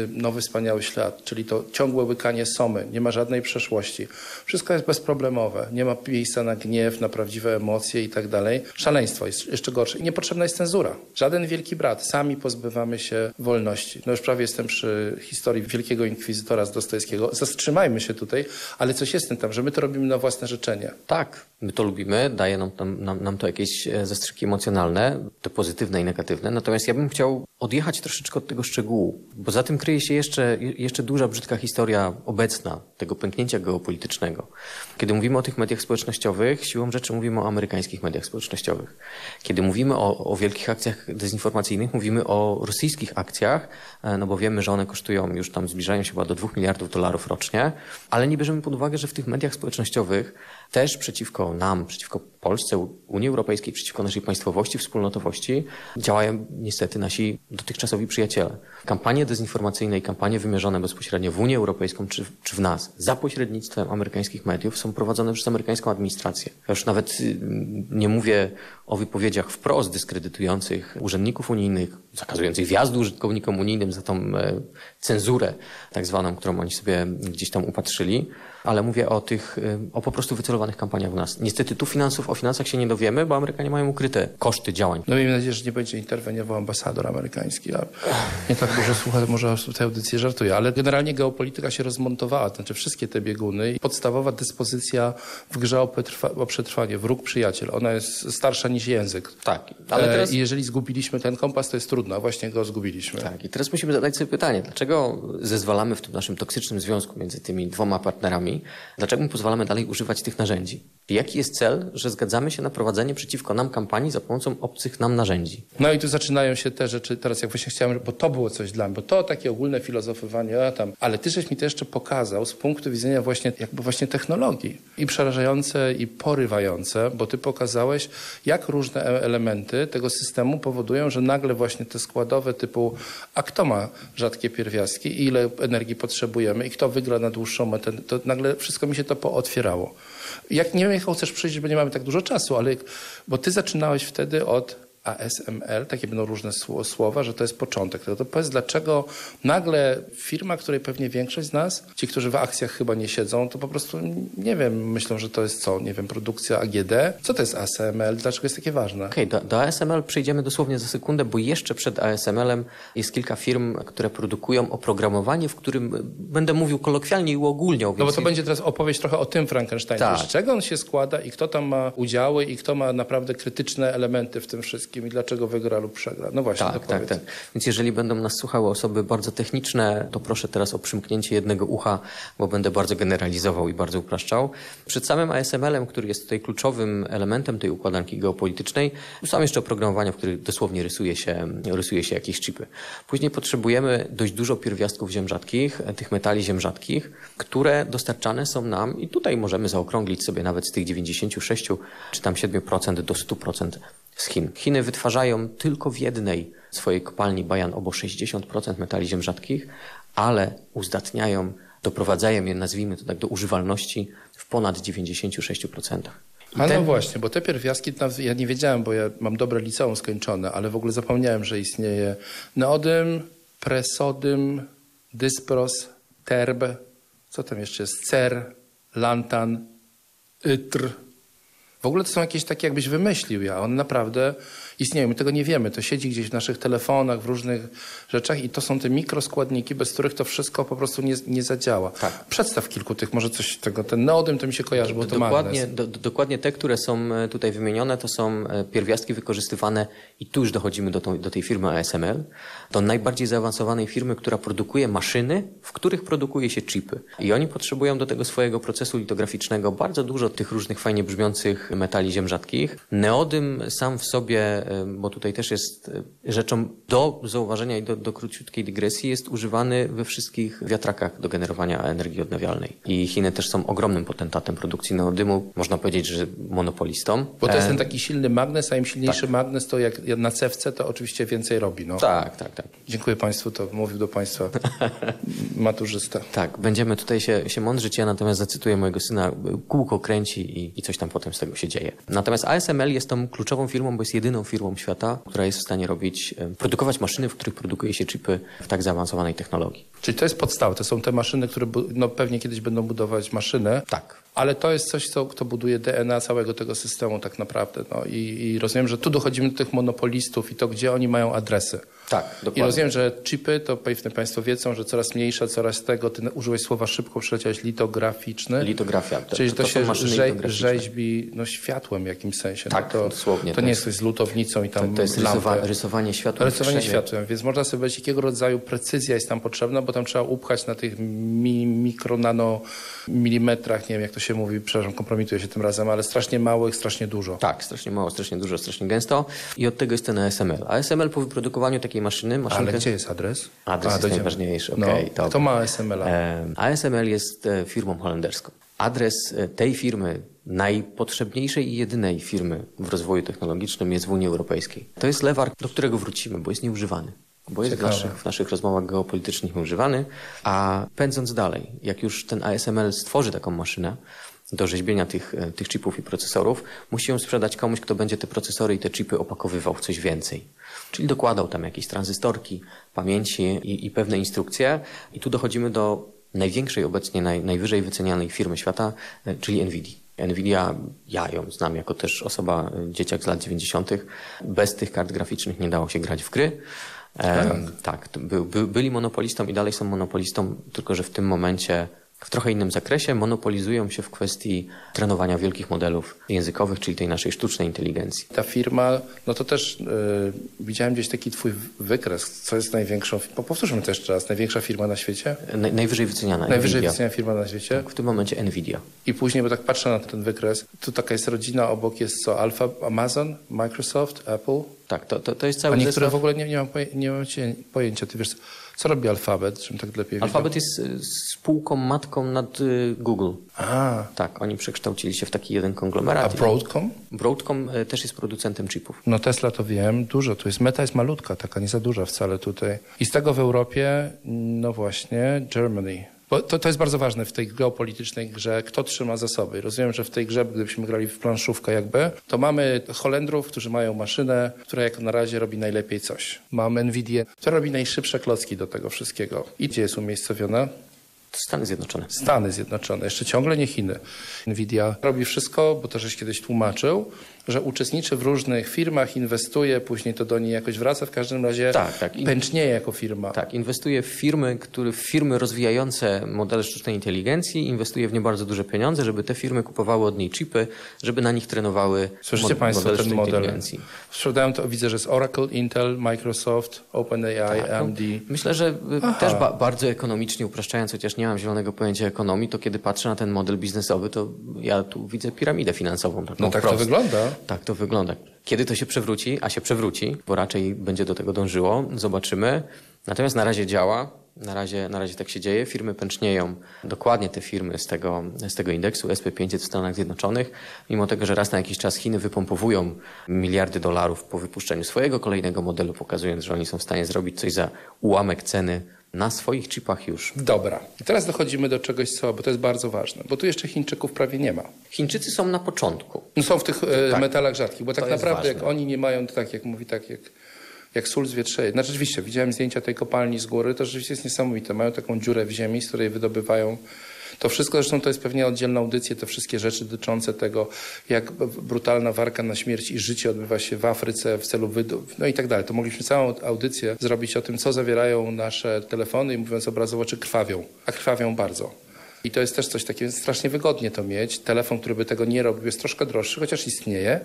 nowy, wspaniały świat, czyli to ciągłe łykanie somy, nie ma żadnej przeszłości. Wszystko jest bezproblemowe, nie ma miejsca na gniew, na prawdziwe emocje i tak dalej. Szaleństwo jest jeszcze gorsze. I niepotrzebna jest cenzura. Żaden wielki brat. Sami pozbywamy się wolności. No już prawie jestem przy historii wielkiego inkwizytora z Dostojewskiego. Zatrzymajmy się tutaj, ale coś jest tym tam, że my to robimy na własne życzenie. Tak, my to lubimy, daje nam, nam, nam to jakieś zastrzyki emocjonalne, te pozytywne i negatywne. Natomiast ja bym chciał odjechać troszeczkę od tego szczegółu, bo za tym kryje się jeszcze, jeszcze duża, brzydka historia obecna tego pęknięcia geopolitycznego. Kiedy mówimy o tych mediach społecznościowych, siłą rzeczy mówimy o amerykańskich mediach społecznościowych. Kiedy mówimy o, o wielkich akcjach dezinformacyjnych, mówimy o rosyjskich akcjach, no bo wiemy, że one kosztują już tam, zbliżają się chyba do 2 miliardów dolarów rocznie, ale nie bierzemy pod uwagę, że w tych mediach społecznościowych też przeciwko nam, przeciwko Polsce, Unii Europejskiej, przeciwko naszej państwowości, wspólnotowości działają niestety nasi dotychczasowi przyjaciele. Kampanie dezinformacyjne i kampanie wymierzone bezpośrednio w Unię Europejską czy, czy w nas za pośrednictwem amerykańskich mediów są prowadzone przez amerykańską administrację. Ja już nawet nie mówię o wypowiedziach wprost dyskredytujących urzędników unijnych, zakazujących wjazdu użytkownikom unijnym za tą e, cenzurę tak zwaną, którą oni sobie gdzieś tam upatrzyli, ale mówię o tych, o po prostu wycelowanych kampaniach w nas. Niestety tu finansów, o finansach się nie dowiemy, bo Amerykanie mają ukryte koszty działań. No miejmy nadzieję, że nie będzie interweniował ambasador amerykański. A nie tak dużo słucha, może tej audycji żartuje, ale generalnie geopolityka się rozmontowała, to znaczy wszystkie te bieguny. Podstawowa dyspozycja w grze o, o przetrwanie, wróg przyjaciel, ona jest starsza niż język. Tak. Ale teraz... I jeżeli zgubiliśmy ten kompas, to jest trudno, a właśnie go zgubiliśmy. Tak. I teraz musimy zadać sobie pytanie, dlaczego zezwalamy w tym naszym toksycznym związku między tymi dwoma partnerami, dlaczego my pozwalamy dalej używać tych narzędzi? Jaki jest cel, że zgadzamy się na prowadzenie przeciwko nam kampanii za pomocą obcych nam narzędzi? No i tu zaczynają się te rzeczy, teraz jak właśnie chciałem, bo to było coś dla mnie, bo to takie ogólne filozofowanie, a tam, ale ty żeś mi to jeszcze pokazał z punktu widzenia właśnie jakby właśnie technologii i przerażające i porywające, bo ty pokazałeś, jak różne elementy tego systemu powodują, że nagle właśnie te składowe typu, a kto ma rzadkie pierwiastki, ile energii potrzebujemy i kto wygra na dłuższą metę, to nagle wszystko mi się to pootwierało. Jak nie wiem, jak chcesz przyjść, bo nie mamy tak dużo czasu, ale bo ty zaczynałeś wtedy od ASML, takie będą różne słowa, że to jest początek. To powiedz, dlaczego nagle firma, której pewnie większość z nas, ci, którzy w akcjach chyba nie siedzą, to po prostu, nie wiem, myślą, że to jest co, nie wiem, produkcja AGD. Co to jest ASML? Dlaczego jest takie ważne? Okej, okay, do, do ASML przejdziemy dosłownie za sekundę, bo jeszcze przed ASML-em jest kilka firm, które produkują oprogramowanie, w którym będę mówił kolokwialnie i uogólniał. No bo to będzie teraz opowieść trochę o tym Frankensteinie. Tak. Z czego on się składa i kto tam ma udziały i kto ma naprawdę krytyczne elementy w tym wszystkim. Wszystkim i dlaczego wygra lub przegra. No właśnie, Tak, tak, tak. Więc jeżeli będą nas słuchały osoby bardzo techniczne, to proszę teraz o przymknięcie jednego ucha, bo będę bardzo generalizował i bardzo upraszczał. Przed samym ASML-em, który jest tutaj kluczowym elementem tej układanki geopolitycznej, są jeszcze oprogramowania, w których dosłownie rysuje się, rysuje się jakieś chipy. Później potrzebujemy dość dużo pierwiastków ziem rzadkich, tych metali ziem rzadkich, które dostarczane są nam i tutaj możemy zaokrąglić sobie nawet z tych 96 czy tam 7% do 100% z Chin. Chiny wytwarzają tylko w jednej swojej kopalni Bajan obo 60% metali ziem rzadkich, ale uzdatniają, doprowadzają je, nazwijmy to tak, do używalności w ponad 96%. I A ten- no właśnie, bo te pierwiastki, ja nie wiedziałem, bo ja mam dobre liceum skończone, ale w ogóle zapomniałem, że istnieje neodym, presodym, dyspros, terb, co tam jeszcze jest, cer, lantan, ytr. W ogóle to są jakieś takie, jakbyś wymyślił ja. One naprawdę istnieją. My tego nie wiemy. To siedzi gdzieś w naszych telefonach, w różnych rzeczach i to są te mikroskładniki, bez których to wszystko po prostu nie, nie zadziała. Przedstaw kilku tych, może coś tego. Ten neodym to mi się kojarzy, bo to dokładnie, do, do- dokładnie te, które są e, tutaj wymienione, to są e, pierwiastki wykorzystywane i tu już dochodzimy do, tą, do tej firmy ASML, do najbardziej zaawansowanej firmy, która produkuje maszyny, w których produkuje się chipy. I oni potrzebują do tego swojego procesu litograficznego bardzo dużo tych różnych fajnie brzmiących metali ziem rzadkich. Neodym sam w sobie, bo tutaj też jest rzeczą do zauważenia i do, do króciutkiej dygresji, jest używany we wszystkich wiatrakach do generowania energii odnawialnej. I Chiny też są ogromnym potentatem produkcji neodymu, można powiedzieć, że monopolistą. Bo to jest ten taki silny magnes, a im silniejszy magnes, to jak na cewce, to oczywiście więcej robi. No. Tak, tak, tak. Dziękuję Państwu, to mówił do Państwa maturzysta. Tak, będziemy tutaj się, się mądrzyć. Ja natomiast zacytuję mojego syna, kółko kręci i, i coś tam potem z tego się dzieje. Natomiast ASML jest tą kluczową firmą, bo jest jedyną firmą świata, która jest w stanie robić, e, produkować maszyny, w których produkuje się chipy w tak zaawansowanej technologii. Czyli to jest podstawa, to są te maszyny, które no, pewnie kiedyś będą budować maszynę. Tak. Ale to jest coś, co kto buduje DNA całego tego systemu tak naprawdę. No. I, I rozumiem, że tu dochodzimy do tych monopolistów i to, gdzie oni mają adresy. Tak, I dokładnie. rozumiem, że chipy, to pewnie Państwo wiedzą, że coraz mniejsze, coraz tego, ty użyłeś słowa szybko, przeleciałeś litograficzny. Litografia. To- Czyli to- to, się rze- rzeźbi no, światłem w jakimś sensie. Tak, no to, dosłownie, To nie jest- coś z lutownicą i tam To, to jest rysowa, rysowanie światła. w Rysowanie światłem, więc można sobie powiedzieć, jakiego rodzaju precyzja jest tam potrzebna, bo tam trzeba upchać na tych mi, mikro, nano milimetrach, nie wiem jak to się mówi, przepraszam, kompromituję się tym razem, ale strasznie małych, strasznie dużo. Tak, strasznie mało, strasznie dużo, strasznie gęsto. I od tego jest ten ASML. ASML po wyprodukowaniu takiej maszyny... Maszynkę... Ale gdzie jest adres? Adres A, jest dojdziemy. najważniejszy, No, okej. dobra. kto ma ASML-a? ASML jest e, firmą holenderską. Adres e, tej firmy, najpotrzebniejszej i jedynej firmy w rozwoju technologicznym jest w Unii Europejskiej. To jest lewar, do którego wrócimy, bo jest nieużywany. Bo jest w naszych, w naszych rozmowach geopolitycznych nieużywany, a pędząc dalej, jak już ten ASML stworzy taką maszynę do rzeźbienia tych, e, tych chipów i procesorów, musi ją sprzedać komuś, kto będzie te procesory i te chipy opakowywał w coś więcej. Czyli dokładał tam jakieś tranzystorki, pamięci i, i pewne instrukcje. I tu dochodzimy do największej obecnie, naj, najwyżej wycenianej firmy świata, e, czyli NVIDIA. Nvidia, ja ją znam jako też osoba, e, dzieciak z lat 90. Bez tych kart graficznych nie dało się grać w gry. E, tak, to by, by, byli monopolistą i dalej są monopolistą, tylko że w tym momencie w trochę innym zakresie monopolizują się w kwestii trenowania wielkich modelów językowych, czyli tej naszej sztucznej inteligencji. Ta firma, no to też y, widziałem gdzieś taki twój wykres, co jest największą, po- powtórzmy jeszcze raz, największa firma na świecie? Naj, najwyżej wyceniana Najwyżej Nvidia. wyceniana firma na świecie? W tym momencie Nvidia. I później, bo tak patrzę na ten wykres, tu taka jest rodzina, obok jest co, Alpha, Amazon, Microsoft, Apple? Tak, to, to, to jest A cały niektóre zestaw. w ogóle nie, nie mam, poje, nie mam pojęcia. Ty wiesz, co robi Alphabet, żebym tak lepiej Alphabet wiedział? jest y, spółką matką nad y, Google. A, Tak, oni przekształcili się w taki jeden konglomerat. a Broadcom? Broadcom y, też jest producentem chipów. No Tesla to wiem, dużo tu jest. Meta jest malutka, taka nie za duża wcale tutaj. I z tego w Europie, no właśnie, Germany. Bo to, to jest bardzo ważne w tej geopolitycznej grze, kto trzyma zasoby. Rozumiem, że w tej grze, gdybyśmy grali w planszówkę jakby, to mamy Holendrów, którzy mają maszynę, która jak na razie robi najlepiej coś. Mamy Nvidię, która robi najszybsze klocki do tego wszystkiego. I gdzie jest umiejscowiona? Stany Zjednoczone. Stany Zjednoczone, jeszcze ciągle nie Chiny. Nvidia robi wszystko, bo to żeś kiedyś tłumaczył, że uczestniczy w różnych firmach, inwestuje, później to do niej jakoś wraca, w każdym razie tak, tak. pęcznieje jako firma. Tak, inwestuje w firmy, które, w firmy rozwijające modele sztucznej inteligencji, inwestuje w nie bardzo duże pieniądze, żeby te firmy kupowały od niej chipy, żeby na nich trenowały Słyszycie mod Państwo modele ten model? inteligencji. Sprzedają to, widzę, że jest Oracle, Intel, Microsoft, OpenAI, Tak, no, AMD. Myślę, że y, Aha. też ba bardzo ekonomicznie upraszczając, chociaż nie mam zielonego pojęcia ekonomii, to kiedy patrzę na ten model biznesowy, to ja tu widzę piramidę finansową. No tak to wprost. wygląda. Tak to wygląda. Kiedy to się przewróci, a się przewróci, bo raczej będzie do tego dążyło, zobaczymy. Natomiast na razie działa, na razie, na razie tak się dzieje. Firmy pęcznieją, dokładnie te firmy z tego, z tego indeksu SP500 w Stanach Zjednoczonych, mimo tego, że raz na jakiś czas Chiny wypompowują miliardy dolarów po wypuszczeniu swojego kolejnego modelu, pokazując, że oni są w stanie zrobić coś za ułamek ceny na swoich chipach już. Dobra. I teraz dochodzimy do czegoś, co, bo to jest bardzo ważne, bo tu jeszcze Chińczyków prawie nie ma. Chińczycy są na początku. No są w tych e, Tak. metalach rzadkich, bo tak To jest naprawdę jak oni nie mają, to tak jak mówi, tak jak, jak sól zwietrzeje. Znaczy rzeczywiście, widziałem zdjęcia tej kopalni z góry, to rzeczywiście jest niesamowite. Mają taką dziurę w ziemi, z której wydobywają to wszystko, zresztą to jest pewnie oddzielna audycja, te wszystkie rzeczy dotyczące tego, jak brutalna walka na śmierć i życie odbywa się w Afryce w celu wydu... no i tak dalej. To mogliśmy całą audycję zrobić o tym, co zawierają nasze telefony i mówiąc obrazowo, czy krwawią. A krwawią bardzo. I to jest też coś takiego, strasznie wygodnie to mieć. Telefon, który by tego nie robił, jest troszkę droższy, chociaż istnieje.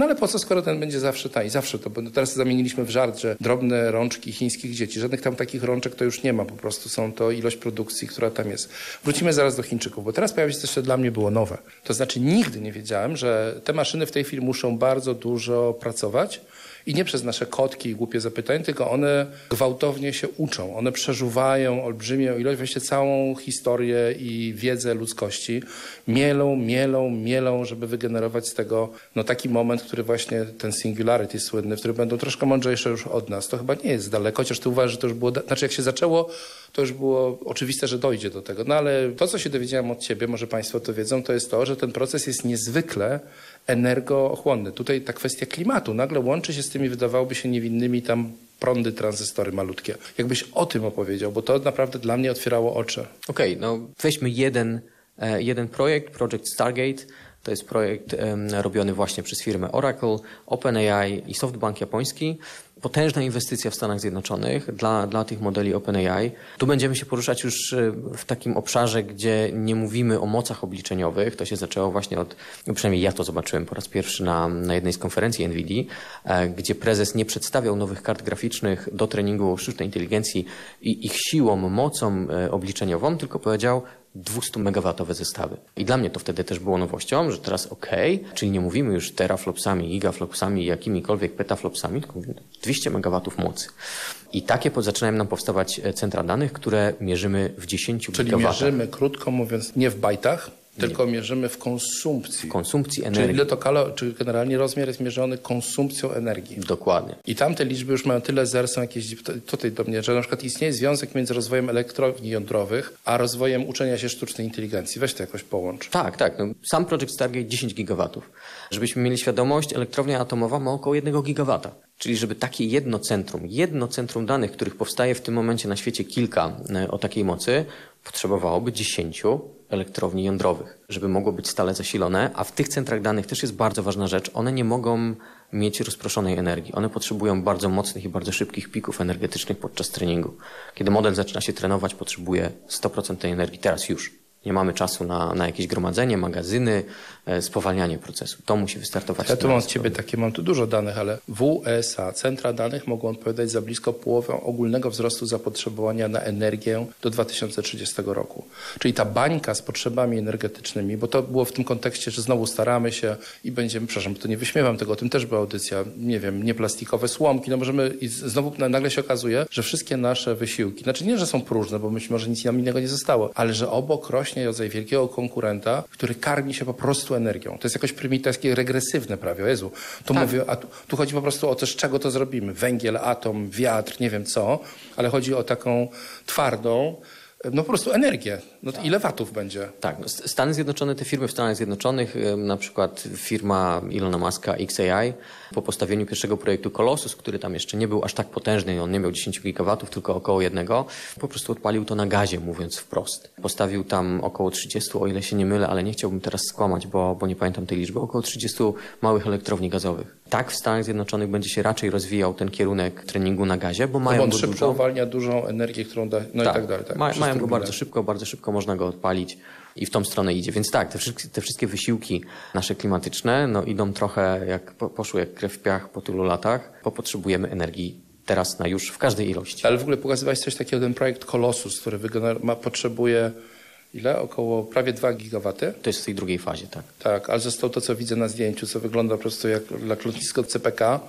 No ale po co, skoro ten będzie zawsze taniej? Zawsze to, bo teraz zamieniliśmy w żart, że drobne rączki chińskich dzieci, żadnych tam takich rączek to już nie ma, po prostu są to ilość produkcji, która tam jest. Wrócimy zaraz do Chińczyków, bo teraz pojawia się coś, co dla mnie było nowe. To znaczy nigdy nie wiedziałem, że te maszyny w tej chwili muszą bardzo dużo pracować, i nie przez nasze kotki i głupie zapytania, tylko one gwałtownie się uczą. One przeżuwają olbrzymią ilość, właściwie całą historię i wiedzę ludzkości. Mielą, mielą, mielą, żeby wygenerować z tego no, taki moment, który właśnie ten singularity słynny, w którym będą troszkę mądrzejsze już od nas. To chyba nie jest daleko, chociaż ty uważasz, że to już było... Znaczy jak się zaczęło, to już było oczywiste, że dojdzie do tego. No ale to, co się dowiedziałem od ciebie, może państwo to wiedzą, to jest to, że ten proces jest niezwykle energoochłonny. Tutaj ta kwestia klimatu nagle łączy się z tymi, wydawałoby się, niewinnymi tam prądy, tranzystory malutkie. Jakbyś o tym opowiedział, bo to naprawdę dla mnie otwierało oczy. Okej, no weźmy jeden, e, jeden projekt, Project Stargate. To jest projekt em, robiony właśnie przez firmę Oracle, OpenAI i SoftBank japoński. Potężna inwestycja w Stanach Zjednoczonych dla, dla tych modeli OpenAI. Tu będziemy się poruszać już e, w takim obszarze, gdzie nie mówimy o mocach obliczeniowych. To się zaczęło właśnie od, no przynajmniej ja to zobaczyłem po raz pierwszy na, na jednej z konferencji NVIDII, e, gdzie prezes nie przedstawiał nowych kart graficznych do treningu sztucznej inteligencji i ich siłą, mocą e, obliczeniową, tylko powiedział 200 megawatowe zestawy. I dla mnie to wtedy też było nowością, że teraz okej, czyli nie mówimy już teraflopsami, gigaflopsami, jakimikolwiek petaflopsami, tylko 200 megawatów mocy. I takie zaczynają nam powstawać e, centra danych, które mierzymy w 10 Czyli gigawatach. mierzymy, krótko mówiąc, nie w bajtach, tylko mierzymy w konsumpcji. konsumpcji Czyli energii. ile to kalo, czy generalnie rozmiar jest mierzony konsumpcją energii. Dokładnie. I tamte liczby już mają tyle zer, są jakieś tutaj do mnie, że na przykład istnieje związek między rozwojem elektrowni jądrowych, a rozwojem uczenia się sztucznej inteligencji. Weź to jakoś połącz. Tak, tak. No, sam Project Stargate 10 gigawatów. Żebyśmy mieli świadomość, elektrownia atomowa ma około 1 gigawata. Czyli żeby takie jedno centrum, jedno centrum danych, których powstaje w tym momencie na świecie kilka e, o takiej mocy, potrzebowałoby 10 elektrowni jądrowych, żeby mogło być stale zasilone, a w tych centrach danych też jest bardzo ważna rzecz. One nie mogą mieć rozproszonej energii. One potrzebują bardzo mocnych i bardzo szybkich pików energetycznych podczas treningu. Kiedy model zaczyna się trenować, potrzebuje 100% tej energii. Teraz już. Nie mamy czasu na, na jakieś gromadzenie, magazyny, spowalnianie procesu. To musi wystartować. Ja tu mam z ciebie takie, mam tu dużo danych, ale WSA, centra danych mogą odpowiadać za blisko połowę ogólnego wzrostu zapotrzebowania na energię do 2030 roku. Czyli ta bańka z potrzebami energetycznymi, bo to było w tym kontekście, że znowu staramy się i będziemy, przepraszam, to nie wyśmiewam tego, o tym też była audycja, nie wiem, nieplastikowe słomki, no możemy i znowu na- nagle się okazuje, że wszystkie nasze wysiłki, znaczy nie, że są próżne, bo być może nic nam innego nie zostało, ale że obok rośnie rodzaj wielkiego konkurenta, który karmi się po prostu energią. To jest jakoś prymitywnie regresywne prawie, Jezu. Tu Tak. mówię, a tu, tu chodzi po prostu o to, z czego to zrobimy. Węgiel, atom, wiatr, nie wiem co, ale chodzi o taką twardą, no po prostu energię. No to ile watów będzie? Tak, no, Stany Zjednoczone, te firmy w Stanach Zjednoczonych, na przykład firma Ilona Muska XAI, po postawieniu pierwszego projektu Colossus, który tam jeszcze nie był aż tak potężny, on nie miał 10 gigawatów, tylko około jednego, po prostu odpalił to na gazie, mówiąc wprost. Postawił tam około 30, o ile się nie mylę, ale nie chciałbym teraz skłamać, bo, bo nie pamiętam tej liczby, około 30 małych elektrowni gazowych. Tak w Stanach Zjednoczonych będzie się raczej rozwijał ten kierunek treningu na gazie, bo No mają bo on go szybko dużo. uwalnia dużą energię, którą da, no i tak dalej. Tak, Ma, mają go bardzo szybko, bardzo szybko można go odpalić i w tą stronę idzie. Więc tak, te wszystkie, te wszystkie wysiłki nasze klimatyczne no, idą trochę jak po, poszły jak krew w piach po tylu latach, bo potrzebujemy energii teraz na już w każdej ilości. Ale w ogóle pokazywałeś coś takiego, ten projekt Colossus, który ma, potrzebuje ile? Około prawie 2 gigawaty? To jest w tej drugiej fazie, tak. Tak, ale zostało to, co widzę na zdjęciu, co wygląda po prostu jak, jak lotnisko CPK,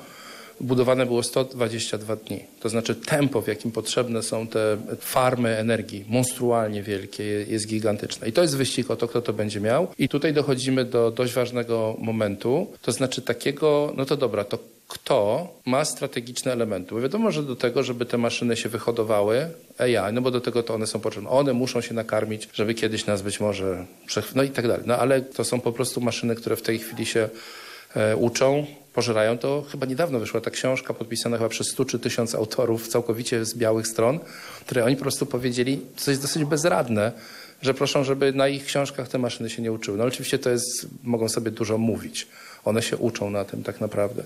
budowane było 122 dni. To znaczy tempo, w jakim potrzebne są te farmy energii, monstrualnie wielkie, je- jest gigantyczne. I to jest wyścig o to, kto to będzie miał. I tutaj dochodzimy do dość ważnego momentu, to znaczy takiego, no to dobra, to kto ma strategiczne elementy. Bo wiadomo, że do tego, żeby te maszyny się wyhodowały, AI, no bo do tego to one są potrzebne. One muszą się nakarmić, żeby kiedyś nas być może, no i tak dalej. No ale to są po prostu maszyny, które w tej chwili się e, uczą, pożerają. To chyba niedawno wyszła ta książka podpisana chyba przez 100 czy 1000 autorów całkowicie z białych stron, które oni po prostu powiedzieli, co jest dosyć bezradne, że proszą, żeby na ich książkach te maszyny się nie uczyły. No oczywiście to jest, mogą sobie dużo mówić. One się uczą na tym tak naprawdę.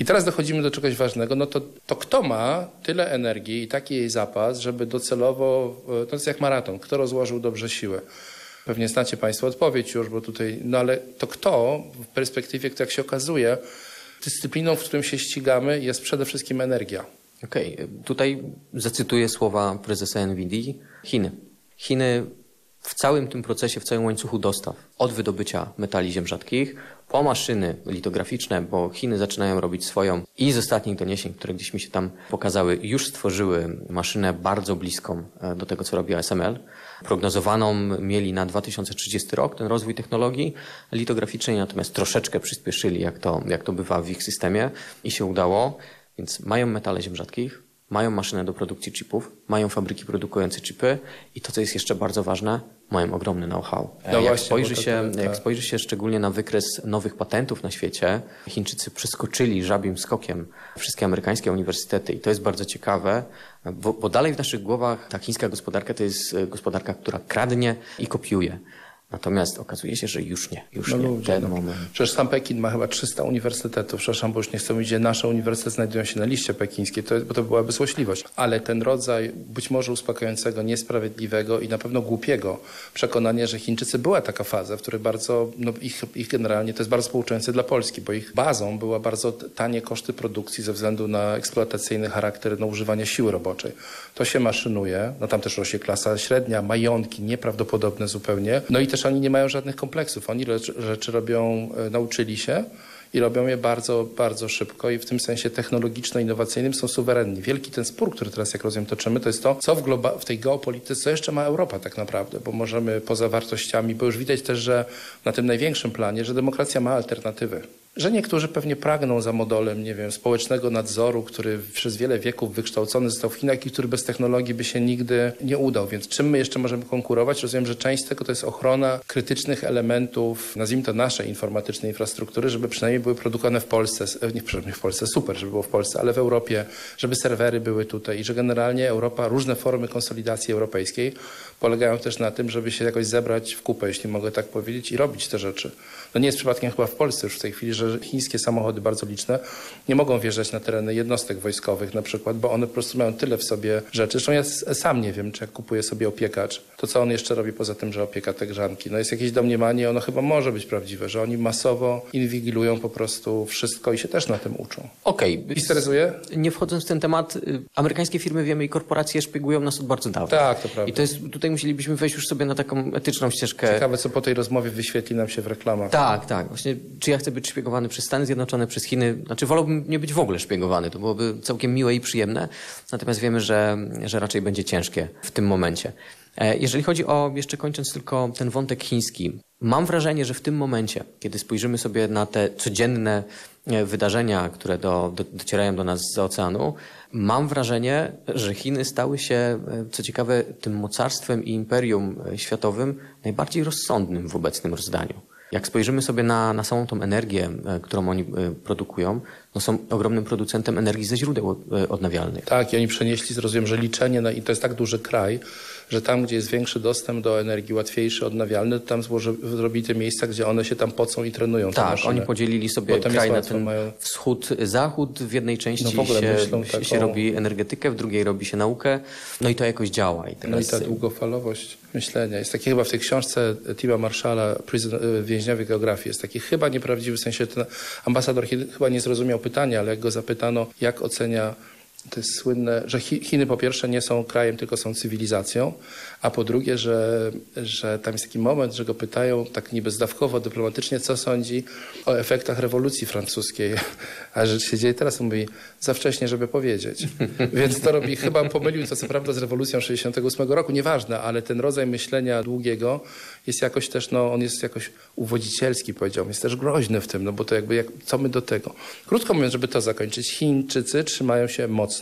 I teraz dochodzimy do czegoś ważnego. No to, to kto ma tyle energii i taki jej zapas, żeby docelowo, e, to jest jak maraton, kto rozłożył dobrze siłę? Pewnie znacie Państwo odpowiedź już, bo tutaj, no ale to kto w perspektywie, jak się okazuje, dyscypliną, w którym się ścigamy jest przede wszystkim energia. Okej, tutaj zacytuję słowa prezesa NVIDII. Chiny. Chiny w całym tym procesie, w całym łańcuchu dostaw, od wydobycia metali ziem rzadkich, po maszyny litograficzne, bo Chiny zaczynają robić swoją i z ostatnich doniesień, które gdzieś mi się tam pokazały, już stworzyły maszynę bardzo bliską e, do tego, co robi ASML. Prognozowaną mieli na 2030 rok ten rozwój technologii litograficznej, natomiast troszeczkę przyspieszyli, jak to, jak to bywa w ich systemie i się udało. Więc mają metale ziem rzadkich, mają maszynę do produkcji chipów, mają fabryki produkujące chipy i to, co jest jeszcze bardzo ważne, mają ogromny know-how. No jak, właśnie, spojrzy to- się, to- jak tak. spojrzy się szczególnie na wykres nowych patentów na świecie, Chińczycy przeskoczyli żabim skokiem wszystkie amerykańskie uniwersytety i to jest bardzo ciekawe, bo, bo dalej w naszych głowach ta chińska gospodarka to jest e, gospodarka, która kradnie i kopiuje. Natomiast okazuje się, że już nie, już No nie. ludzie, Ten no. moment. Przecież sam Pekin ma chyba 300 uniwersytetów. Przepraszam, bo już nie chcę mówić, że nasze uniwersytety znajdują się na liście pekińskiej, to, bo to byłaby złośliwość. Ale ten rodzaj być może uspokającego, niesprawiedliwego i na pewno głupiego przekonania, że Chińczycy była taka faza, w której bardzo, no ich, ich generalnie to jest bardzo pouczające dla Polski, bo ich bazą była bardzo tanie koszty produkcji ze względu na eksploatacyjny charakter no, używania siły roboczej. To się maszynuje, no tam też rośnie klasa średnia, majątki nieprawdopodobne zupełnie. No i też oni nie mają żadnych kompleksów. Oni rzeczy, robią, e, nauczyli się i robią je bardzo, bardzo szybko i w tym sensie technologiczno-innowacyjnym są suwerenni. Wielki ten spór, który teraz, jak rozumiem, toczymy, to jest to, co w, w tej geopolityce jeszcze ma Europa tak naprawdę, bo możemy poza wartościami, bo już widać też, że na tym największym planie, że demokracja ma alternatywy. Że niektórzy pewnie pragną za modelem, nie wiem, społecznego nadzoru, który przez wiele wieków wykształcony został w Chinach i który bez technologii by się nigdy nie udał. Więc czym my jeszcze możemy konkurować? Rozumiem, że część tego to jest ochrona krytycznych elementów, nazwijmy to naszej informatycznej infrastruktury, żeby przynajmniej były produkowane w Polsce, nie przynajmniej w Polsce, super, żeby było w Polsce, ale w Europie, żeby serwery były tutaj i że generalnie Europa, różne formy konsolidacji europejskiej polegają też na tym, żeby się jakoś zebrać w kupę, jeśli mogę tak powiedzieć, i robić te rzeczy. No nie jest przypadkiem chyba w Polsce już w tej chwili, że chińskie samochody bardzo liczne nie mogą wjeżdżać na tereny jednostek wojskowych na przykład, bo one po prostu mają tyle w sobie rzeczy. Zresztą ja sam nie wiem, czy jak kupuję sobie opiekacz, to co on jeszcze robi poza tym, że opieka te grzanki. No jest jakieś domniemanie, ono chyba może być prawdziwe, że oni masowo inwigilują po prostu wszystko i się też na tym uczą. Okej. Histeryzuje? Nie wchodząc w ten temat, y, amerykańskie firmy, wiemy, i korporacje szpiegują nas od bardzo dawna. Tak, to prawda. I to jest, tutaj musielibyśmy wejść już sobie na taką etyczną ścieżkę. Ciekawe, co po tej rozmowie wyświetli nam się w reklamach. Tak, tak. Właśnie, czy ja chcę być szpiegowany szpiegowany przez Stany Zjednoczone, przez Chiny. Znaczy wolałbym nie być w ogóle szpiegowany, to byłoby całkiem miłe i przyjemne, natomiast wiemy, że, że raczej będzie ciężkie w tym momencie. E, jeżeli chodzi o, jeszcze kończąc tylko ten wątek chiński, mam wrażenie, że w tym momencie, kiedy spojrzymy sobie na te codzienne e, wydarzenia, które do, do, docierają do nas z oceanu, mam wrażenie, że Chiny stały się, e, co ciekawe, tym mocarstwem i imperium światowym najbardziej rozsądnym w obecnym rozdaniu. Jak spojrzymy sobie na, na samą tą energię, którą oni produkują, no są ogromnym producentem energii ze źródeł odnawialnych. Tak, i oni przenieśli, zrozumiem, że liczenie, na, i to jest tak duży kraj, że tam, gdzie jest większy dostęp do energii, łatwiejszy, odnawialny, to tam zrobili te miejsca, gdzie one się tam pocą i trenują. Tak, oni podzielili sobie kraj na ten mają... wschód, zachód. W jednej części no w się, myślą, tak, się o... robi energetykę, w drugiej robi się naukę. No i to jakoś działa. I teraz... No i ta długofalowość myślenia. Jest taki chyba w tej książce Tima Prison, y, Więźniowie Geografii, jest taki chyba nieprawdziwy, w sensie ten ambasador chyba nie zrozumiał pytania, ale jak go zapytano, jak ocenia to jest słynne, że Chiny po pierwsze nie są krajem, tylko są cywilizacją, a po drugie, że, że tam jest taki moment, że go pytają tak niby zdawkowo, dyplomatycznie, co sądzi o efektach rewolucji francuskiej. A rzecz się dzieje teraz, on mówi, za wcześnie, żeby powiedzieć. Więc to robi, chyba pomylił to co prawda z rewolucją 68 roku, nieważne, ale ten rodzaj myślenia długiego jest jakoś też, no on jest jakoś uwodzicielski, powiedziałbym, jest też groźny w tym, no bo to jakby, jak, co my do tego? Krótko mówiąc, żeby to zakończyć, Chińczycy trzymają się mocno,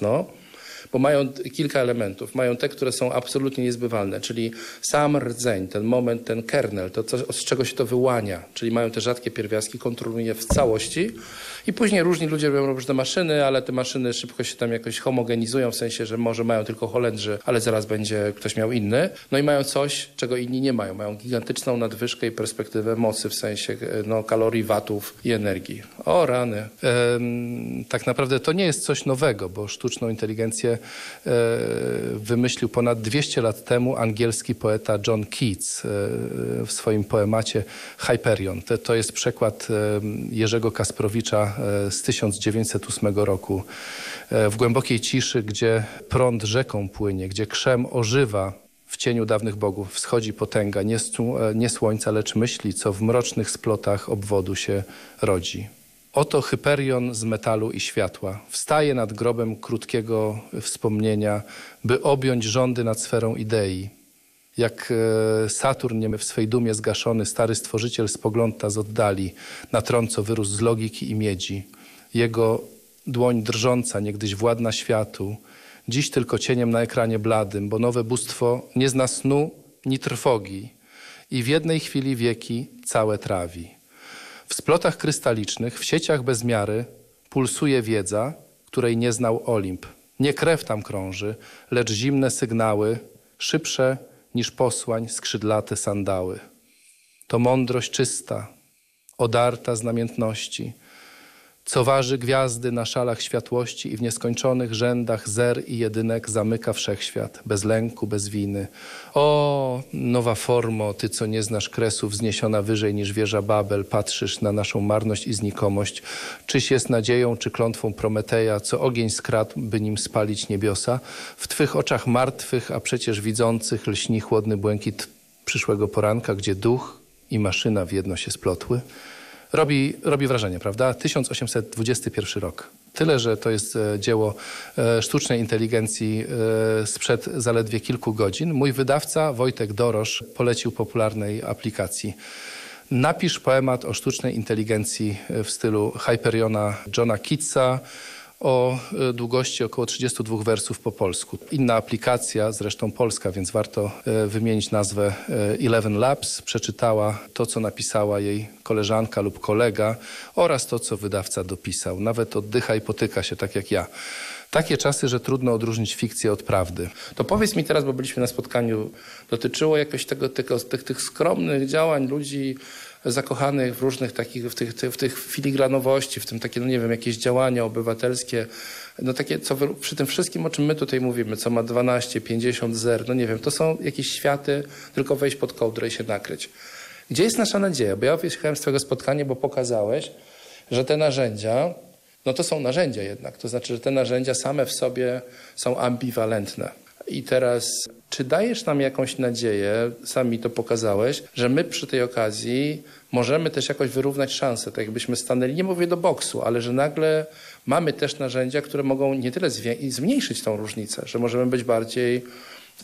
bo mają kilka elementów. Mają te, które są absolutnie niezbywalne, czyli sam rdzeń, ten moment, ten kernel, to co, z czego się to wyłania, czyli mają te rzadkie pierwiastki, kontroluje w całości i później różni ludzie robią różne maszyny, ale te maszyny szybko się tam jakoś homogenizują, w sensie, że może mają tylko Holendrzy, ale zaraz będzie ktoś miał inny. No i mają coś, czego inni nie mają. Mają gigantyczną nadwyżkę i perspektywę mocy, w sensie no, kalorii, watów i energii. O rany. Ehm, tak naprawdę to nie jest coś nowego, bo sztuczną inteligencję e, wymyślił ponad 200 lat temu angielski poeta John Keats e, w swoim poemacie Hyperion. To, to jest przekład e, Jerzego Kasprowicza E, z 1908 roku. E, w głębokiej ciszy, gdzie prąd rzeką płynie, gdzie krzem ożywa w cieniu dawnych bogów, wschodzi potęga, nie, e, nie słońca, lecz myśli, co w mrocznych splotach obwodu się rodzi. Oto Hyperion z metalu i światła. Wstaje nad grobem krótkiego wspomnienia, by objąć rządy nad sferą idei. Jak Saturn w swej dumie zgaszony, stary stworzyciel spogląda z oddali na tron, co wyrósł z logiki i miedzi. Jego dłoń drżąca, niegdyś władna światu, dziś tylko cieniem na ekranie bladym, bo nowe bóstwo nie zna snu ni trwogi i w jednej chwili wieki całe trawi. W splotach krystalicznych, w sieciach bez miary pulsuje wiedza, której nie znał Olimp. Nie krew tam krąży, lecz zimne sygnały, szybsze niż posłań skrzydlate sandały. To mądrość czysta, odarta z namiętności, co waży gwiazdy na szalach światłości i w nieskończonych rzędach zer i jedynek zamyka wszechświat, bez lęku, bez winy. O, nowa formo, ty co nie znasz kresu, wzniesiona wyżej niż wieża Babel, patrzysz na naszą marność i znikomość. Czyś jest nadzieją, czy klątwą Prometeja, co ogień skradł, by nim spalić niebiosa? W twych oczach martwych, a przecież widzących lśni chłodny błękit przyszłego poranka, gdzie duch i maszyna w jedno się splotły robi, robi wrażenie, prawda? 1821 rok. Tyle, że to jest e, dzieło e, sztucznej inteligencji e, sprzed zaledwie kilku godzin. Mój wydawca Wojtek Dorosz polecił popularnej aplikacji. Napisz poemat o sztucznej inteligencji w stylu Hyperiona Johna Keatsa, o e, długości około 32 wersów po polsku. Inna aplikacja, zresztą polska, więc warto e, wymienić nazwę e, Eleven Labs, przeczytała to, co napisała jej koleżanka lub kolega oraz to, co wydawca dopisał. Nawet oddycha i potyka się, tak jak ja. Takie czasy, że trudno odróżnić fikcję od prawdy. To powiedz mi teraz, bo byliśmy na spotkaniu, dotyczyło jakoś tego, tego tych, tych skromnych działań ludzi, zakochanych w różnych takich, w tych, w tych filigranowości, w tym takie, no nie wiem, jakieś działania obywatelskie, no takie, co przy tym wszystkim, o czym my tutaj mówimy, co ma 12, 50 zer, no nie wiem, to są jakieś światy, tylko wejść pod kołdrę i się nakryć. Gdzie jest nasza nadzieja? Bo ja wyjechałem z twojego spotkania, bo pokazałeś, że te narzędzia, no to są narzędzia jednak. To znaczy, że te narzędzia same w sobie są ambiwalentne. I teraz, czy dajesz nam jakąś nadzieję, sam mi to pokazałeś, że my przy tej okazji możemy też jakoś wyrównać szanse, tak jakbyśmy stanęli, nie mówię do boksu, ale że nagle mamy też narzędzia, które mogą nie tyle zmniejszyć tą różnicę, że możemy być bardziej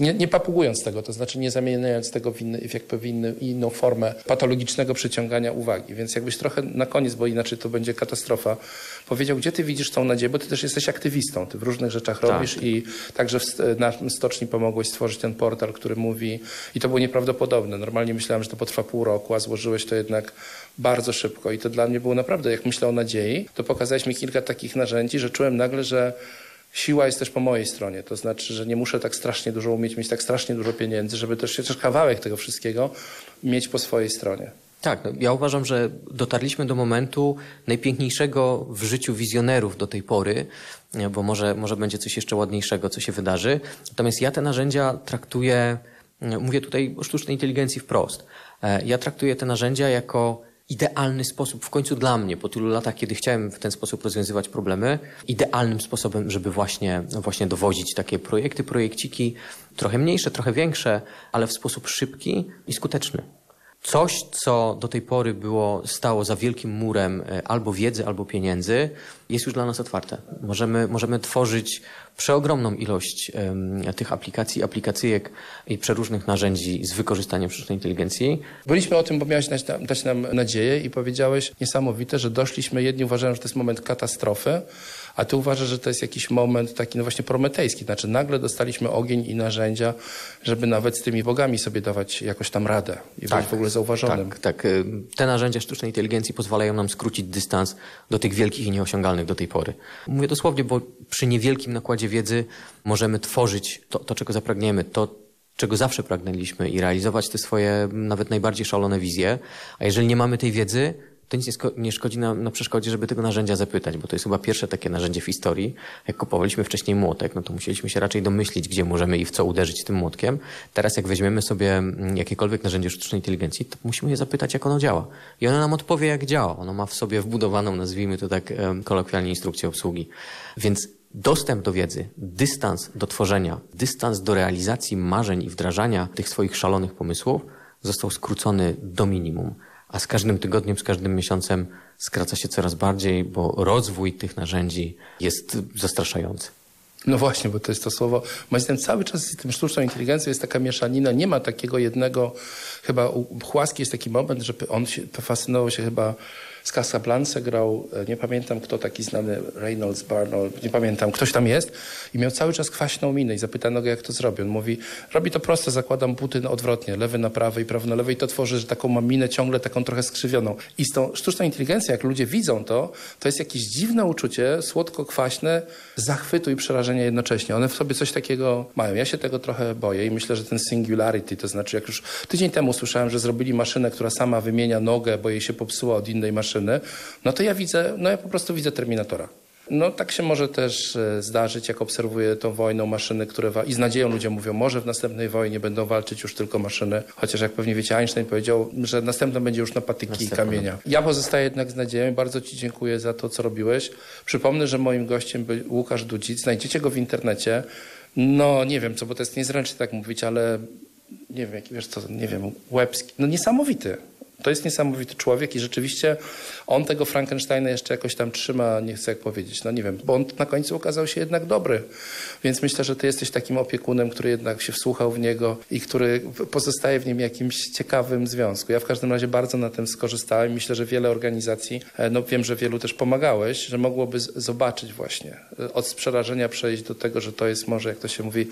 nie, nie papugując tego, to znaczy nie zamieniając tego w, inny, w jakby w inny, inną formę patologicznego przyciągania uwagi. Więc jakbyś trochę na koniec, bo inaczej to będzie katastrofa, powiedział, gdzie ty widzisz tą nadzieję, bo ty też jesteś aktywistą, ty w różnych rzeczach tak. robisz i także w, na stoczni pomogłeś stworzyć ten portal, który mówi i to było nieprawdopodobne. Normalnie myślałem, że to potrwa pół roku, a złożyłeś to jednak bardzo szybko i to dla mnie było naprawdę, jak myślę o nadziei, to pokazałeś mi kilka takich narzędzi, że czułem nagle, że siła jest też po mojej stronie. To znaczy, że nie muszę tak strasznie dużo umieć, mieć tak strasznie dużo pieniędzy, żeby też chociaż kawałek tego wszystkiego mieć po swojej stronie. Tak, no ja uważam, że dotarliśmy do momentu najpiękniejszego w życiu wizjonerów do tej pory, bo może, może będzie coś jeszcze ładniejszego, co się wydarzy. Natomiast ja te narzędzia traktuję, mówię tutaj o sztucznej inteligencji wprost, e, ja traktuję te narzędzia jako idealny sposób, w końcu dla mnie, po tylu latach, kiedy chciałem w ten sposób rozwiązywać problemy, idealnym sposobem, żeby właśnie, właśnie dowozić takie projekty, projekciki, trochę mniejsze, trochę większe, ale w sposób szybki i skuteczny. Coś, co do tej pory było, stało za wielkim murem e, albo wiedzy, albo pieniędzy, jest już dla nas otwarte. Możemy, możemy tworzyć przeogromną ilość tych aplikacji, aplikacyjek i przeróżnych narzędzi z wykorzystaniem sztucznej inteligencji. Byliśmy o tym, bo miałeś dać, dać nam nadzieję i powiedziałeś niesamowite, że doszliśmy, jedni uważają, że to jest moment katastrofy, a ty uważasz, że to jest jakiś moment taki no właśnie prometejski. Znaczy nagle dostaliśmy ogień i narzędzia, żeby nawet z tymi bogami sobie dawać jakoś tam radę i tak, być w ogóle zauważonym. Tak, tak. Te narzędzia sztucznej inteligencji pozwalają nam skrócić dystans do tych wielkich i nieosiągalnych do tej pory. Mówię dosłownie, bo przy niewielkim nakładzie wiedzy możemy tworzyć to, to czego zapragniemy, to, czego zawsze pragnęliśmy i realizować te swoje nawet najbardziej szalone wizje. A jeżeli nie mamy tej wiedzy, to nic nie, nie szkodzi na, na przeszkodzie, żeby tego narzędzia zapytać, bo to jest chyba pierwsze takie narzędzie w historii. Jak kupowaliśmy wcześniej młotek, no to musieliśmy się raczej domyślić, gdzie możemy i w co uderzyć tym młotkiem. Teraz jak weźmiemy sobie mm, jakiekolwiek narzędzie sztucznej inteligencji, to musimy je zapytać, jak ono działa. I ono nam odpowie, jak działa. Ono ma w sobie wbudowaną, nazwijmy to tak kolokwialnie, instrukcję obsługi. Więc dostęp do wiedzy, dystans do tworzenia, dystans do realizacji marzeń i wdrażania tych swoich szalonych pomysłów został skrócony do minimum a z każdym tygodniem, z każdym miesiącem skraca się coraz bardziej, bo rozwój tych narzędzi jest zastraszający. No właśnie, bo to jest to słowo. Moim zdaniem cały czas z tym sztuczną inteligencją jest taka mieszanina. Nie ma takiego jednego, chyba Chłaski jest taki moment, że on się, fascynował się chyba z Casablanca grał, e, nie pamiętam kto taki znany, Reynolds, Barnold, nie pamiętam, ktoś tam jest i miał cały czas kwaśną minę i zapytano go jak to zrobi. On mówi, robi to proste, zakładam buty odwrotnie, lewy na prawy i prawy na lewy i to tworzy że taką mam minę ciągle taką trochę skrzywioną. I z tą sztuczną inteligencją, jak ludzie widzą to, to jest jakieś dziwne uczucie, słodko-kwaśne, zachwytu i przerażenia jednocześnie. One w sobie coś takiego mają. Ja się tego trochę boję i myślę, że ten singularity, to znaczy jak już tydzień temu słyszałem, że zrobili maszynę, która sama wymienia nogę, bo jej się popsuła od innej maszyny, maszyny, no to ja widzę, no ja po prostu widzę Terminatora. No tak się może też e, zdarzyć, jak obserwuję tą wojną maszyny, które i z nadzieją ludzie mówią, może w następnej wojnie będą walczyć już tylko maszyny, chociaż jak pewnie wiecie, Einstein powiedział, że następna będzie już na patyki i kamienia. Ja pozostaję jednak z nadzieją i bardzo Ci dziękuję za to, co robiłeś. Przypomnę, że moim gościem był Łukasz Dudzic, znajdziecie go w internecie. No nie wiem co, bo to jest niezręczne tak mówić, ale nie wiem, jaki wiesz co, nie wiem, łebski, no niesamowity. To jest niesamowity człowiek i rzeczywiście on tego Frankensteina jeszcze jakoś tam trzyma, nie chcę jak powiedzieć, no nie wiem, bo on na końcu okazał się jednak dobry. Więc myślę, że ty jesteś takim opiekunem, który jednak się wsłuchał w niego i który pozostaje w nim jakimś ciekawym związku. Ja w każdym razie bardzo na tym skorzystałem. Myślę, że wiele organizacji, e, no wiem, że wielu też pomagałeś, że mogłoby zobaczyć właśnie, e, od przerażenia przejść do tego, że to jest może, jak to się mówi,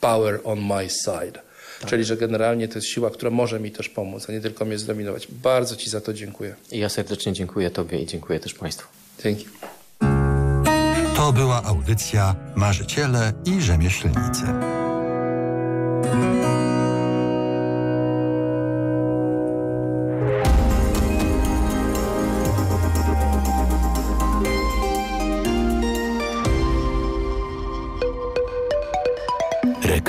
power on my side. Tak. Czyli, że generalnie to jest siła, która może mi też pomóc, a nie tylko mnie zdominować. Bardzo Ci za to dziękuję. Ja serdecznie dziękuję Tobie i dziękuję też Państwu. Dzięki. To była audycja Marzyciele i Rzemieślnicy.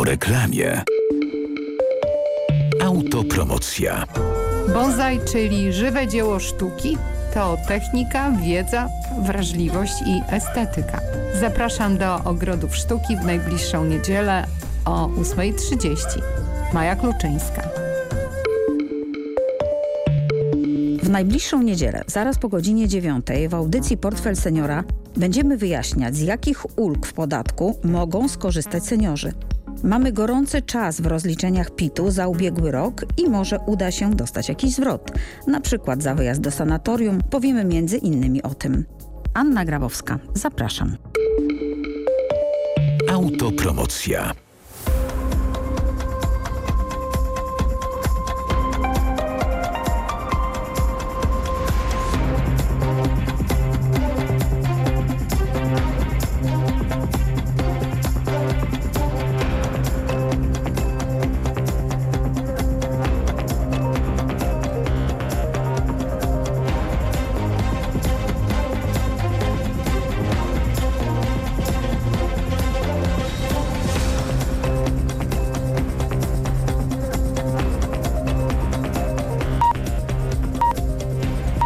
Po reklamie. Autopromocja. Bonsai, czyli żywe dzieło sztuki, to technika, wiedza, wrażliwość i estetyka. Zapraszam do Ogrodów Sztuki w najbliższą niedzielę o 8.30. Maja Kluczyńska. W najbliższą niedzielę, zaraz po godzinie 9 w audycji Portfel Seniora będziemy wyjaśniać, z jakich ulg w podatku mogą skorzystać seniorzy. Mamy gorący czas w rozliczeniach PIT-u za ubiegły rok i może uda się dostać jakiś zwrot. Na przykład za wyjazd do sanatorium powiemy między innymi o tym. Anna Grabowska, zapraszam. Autopromocja.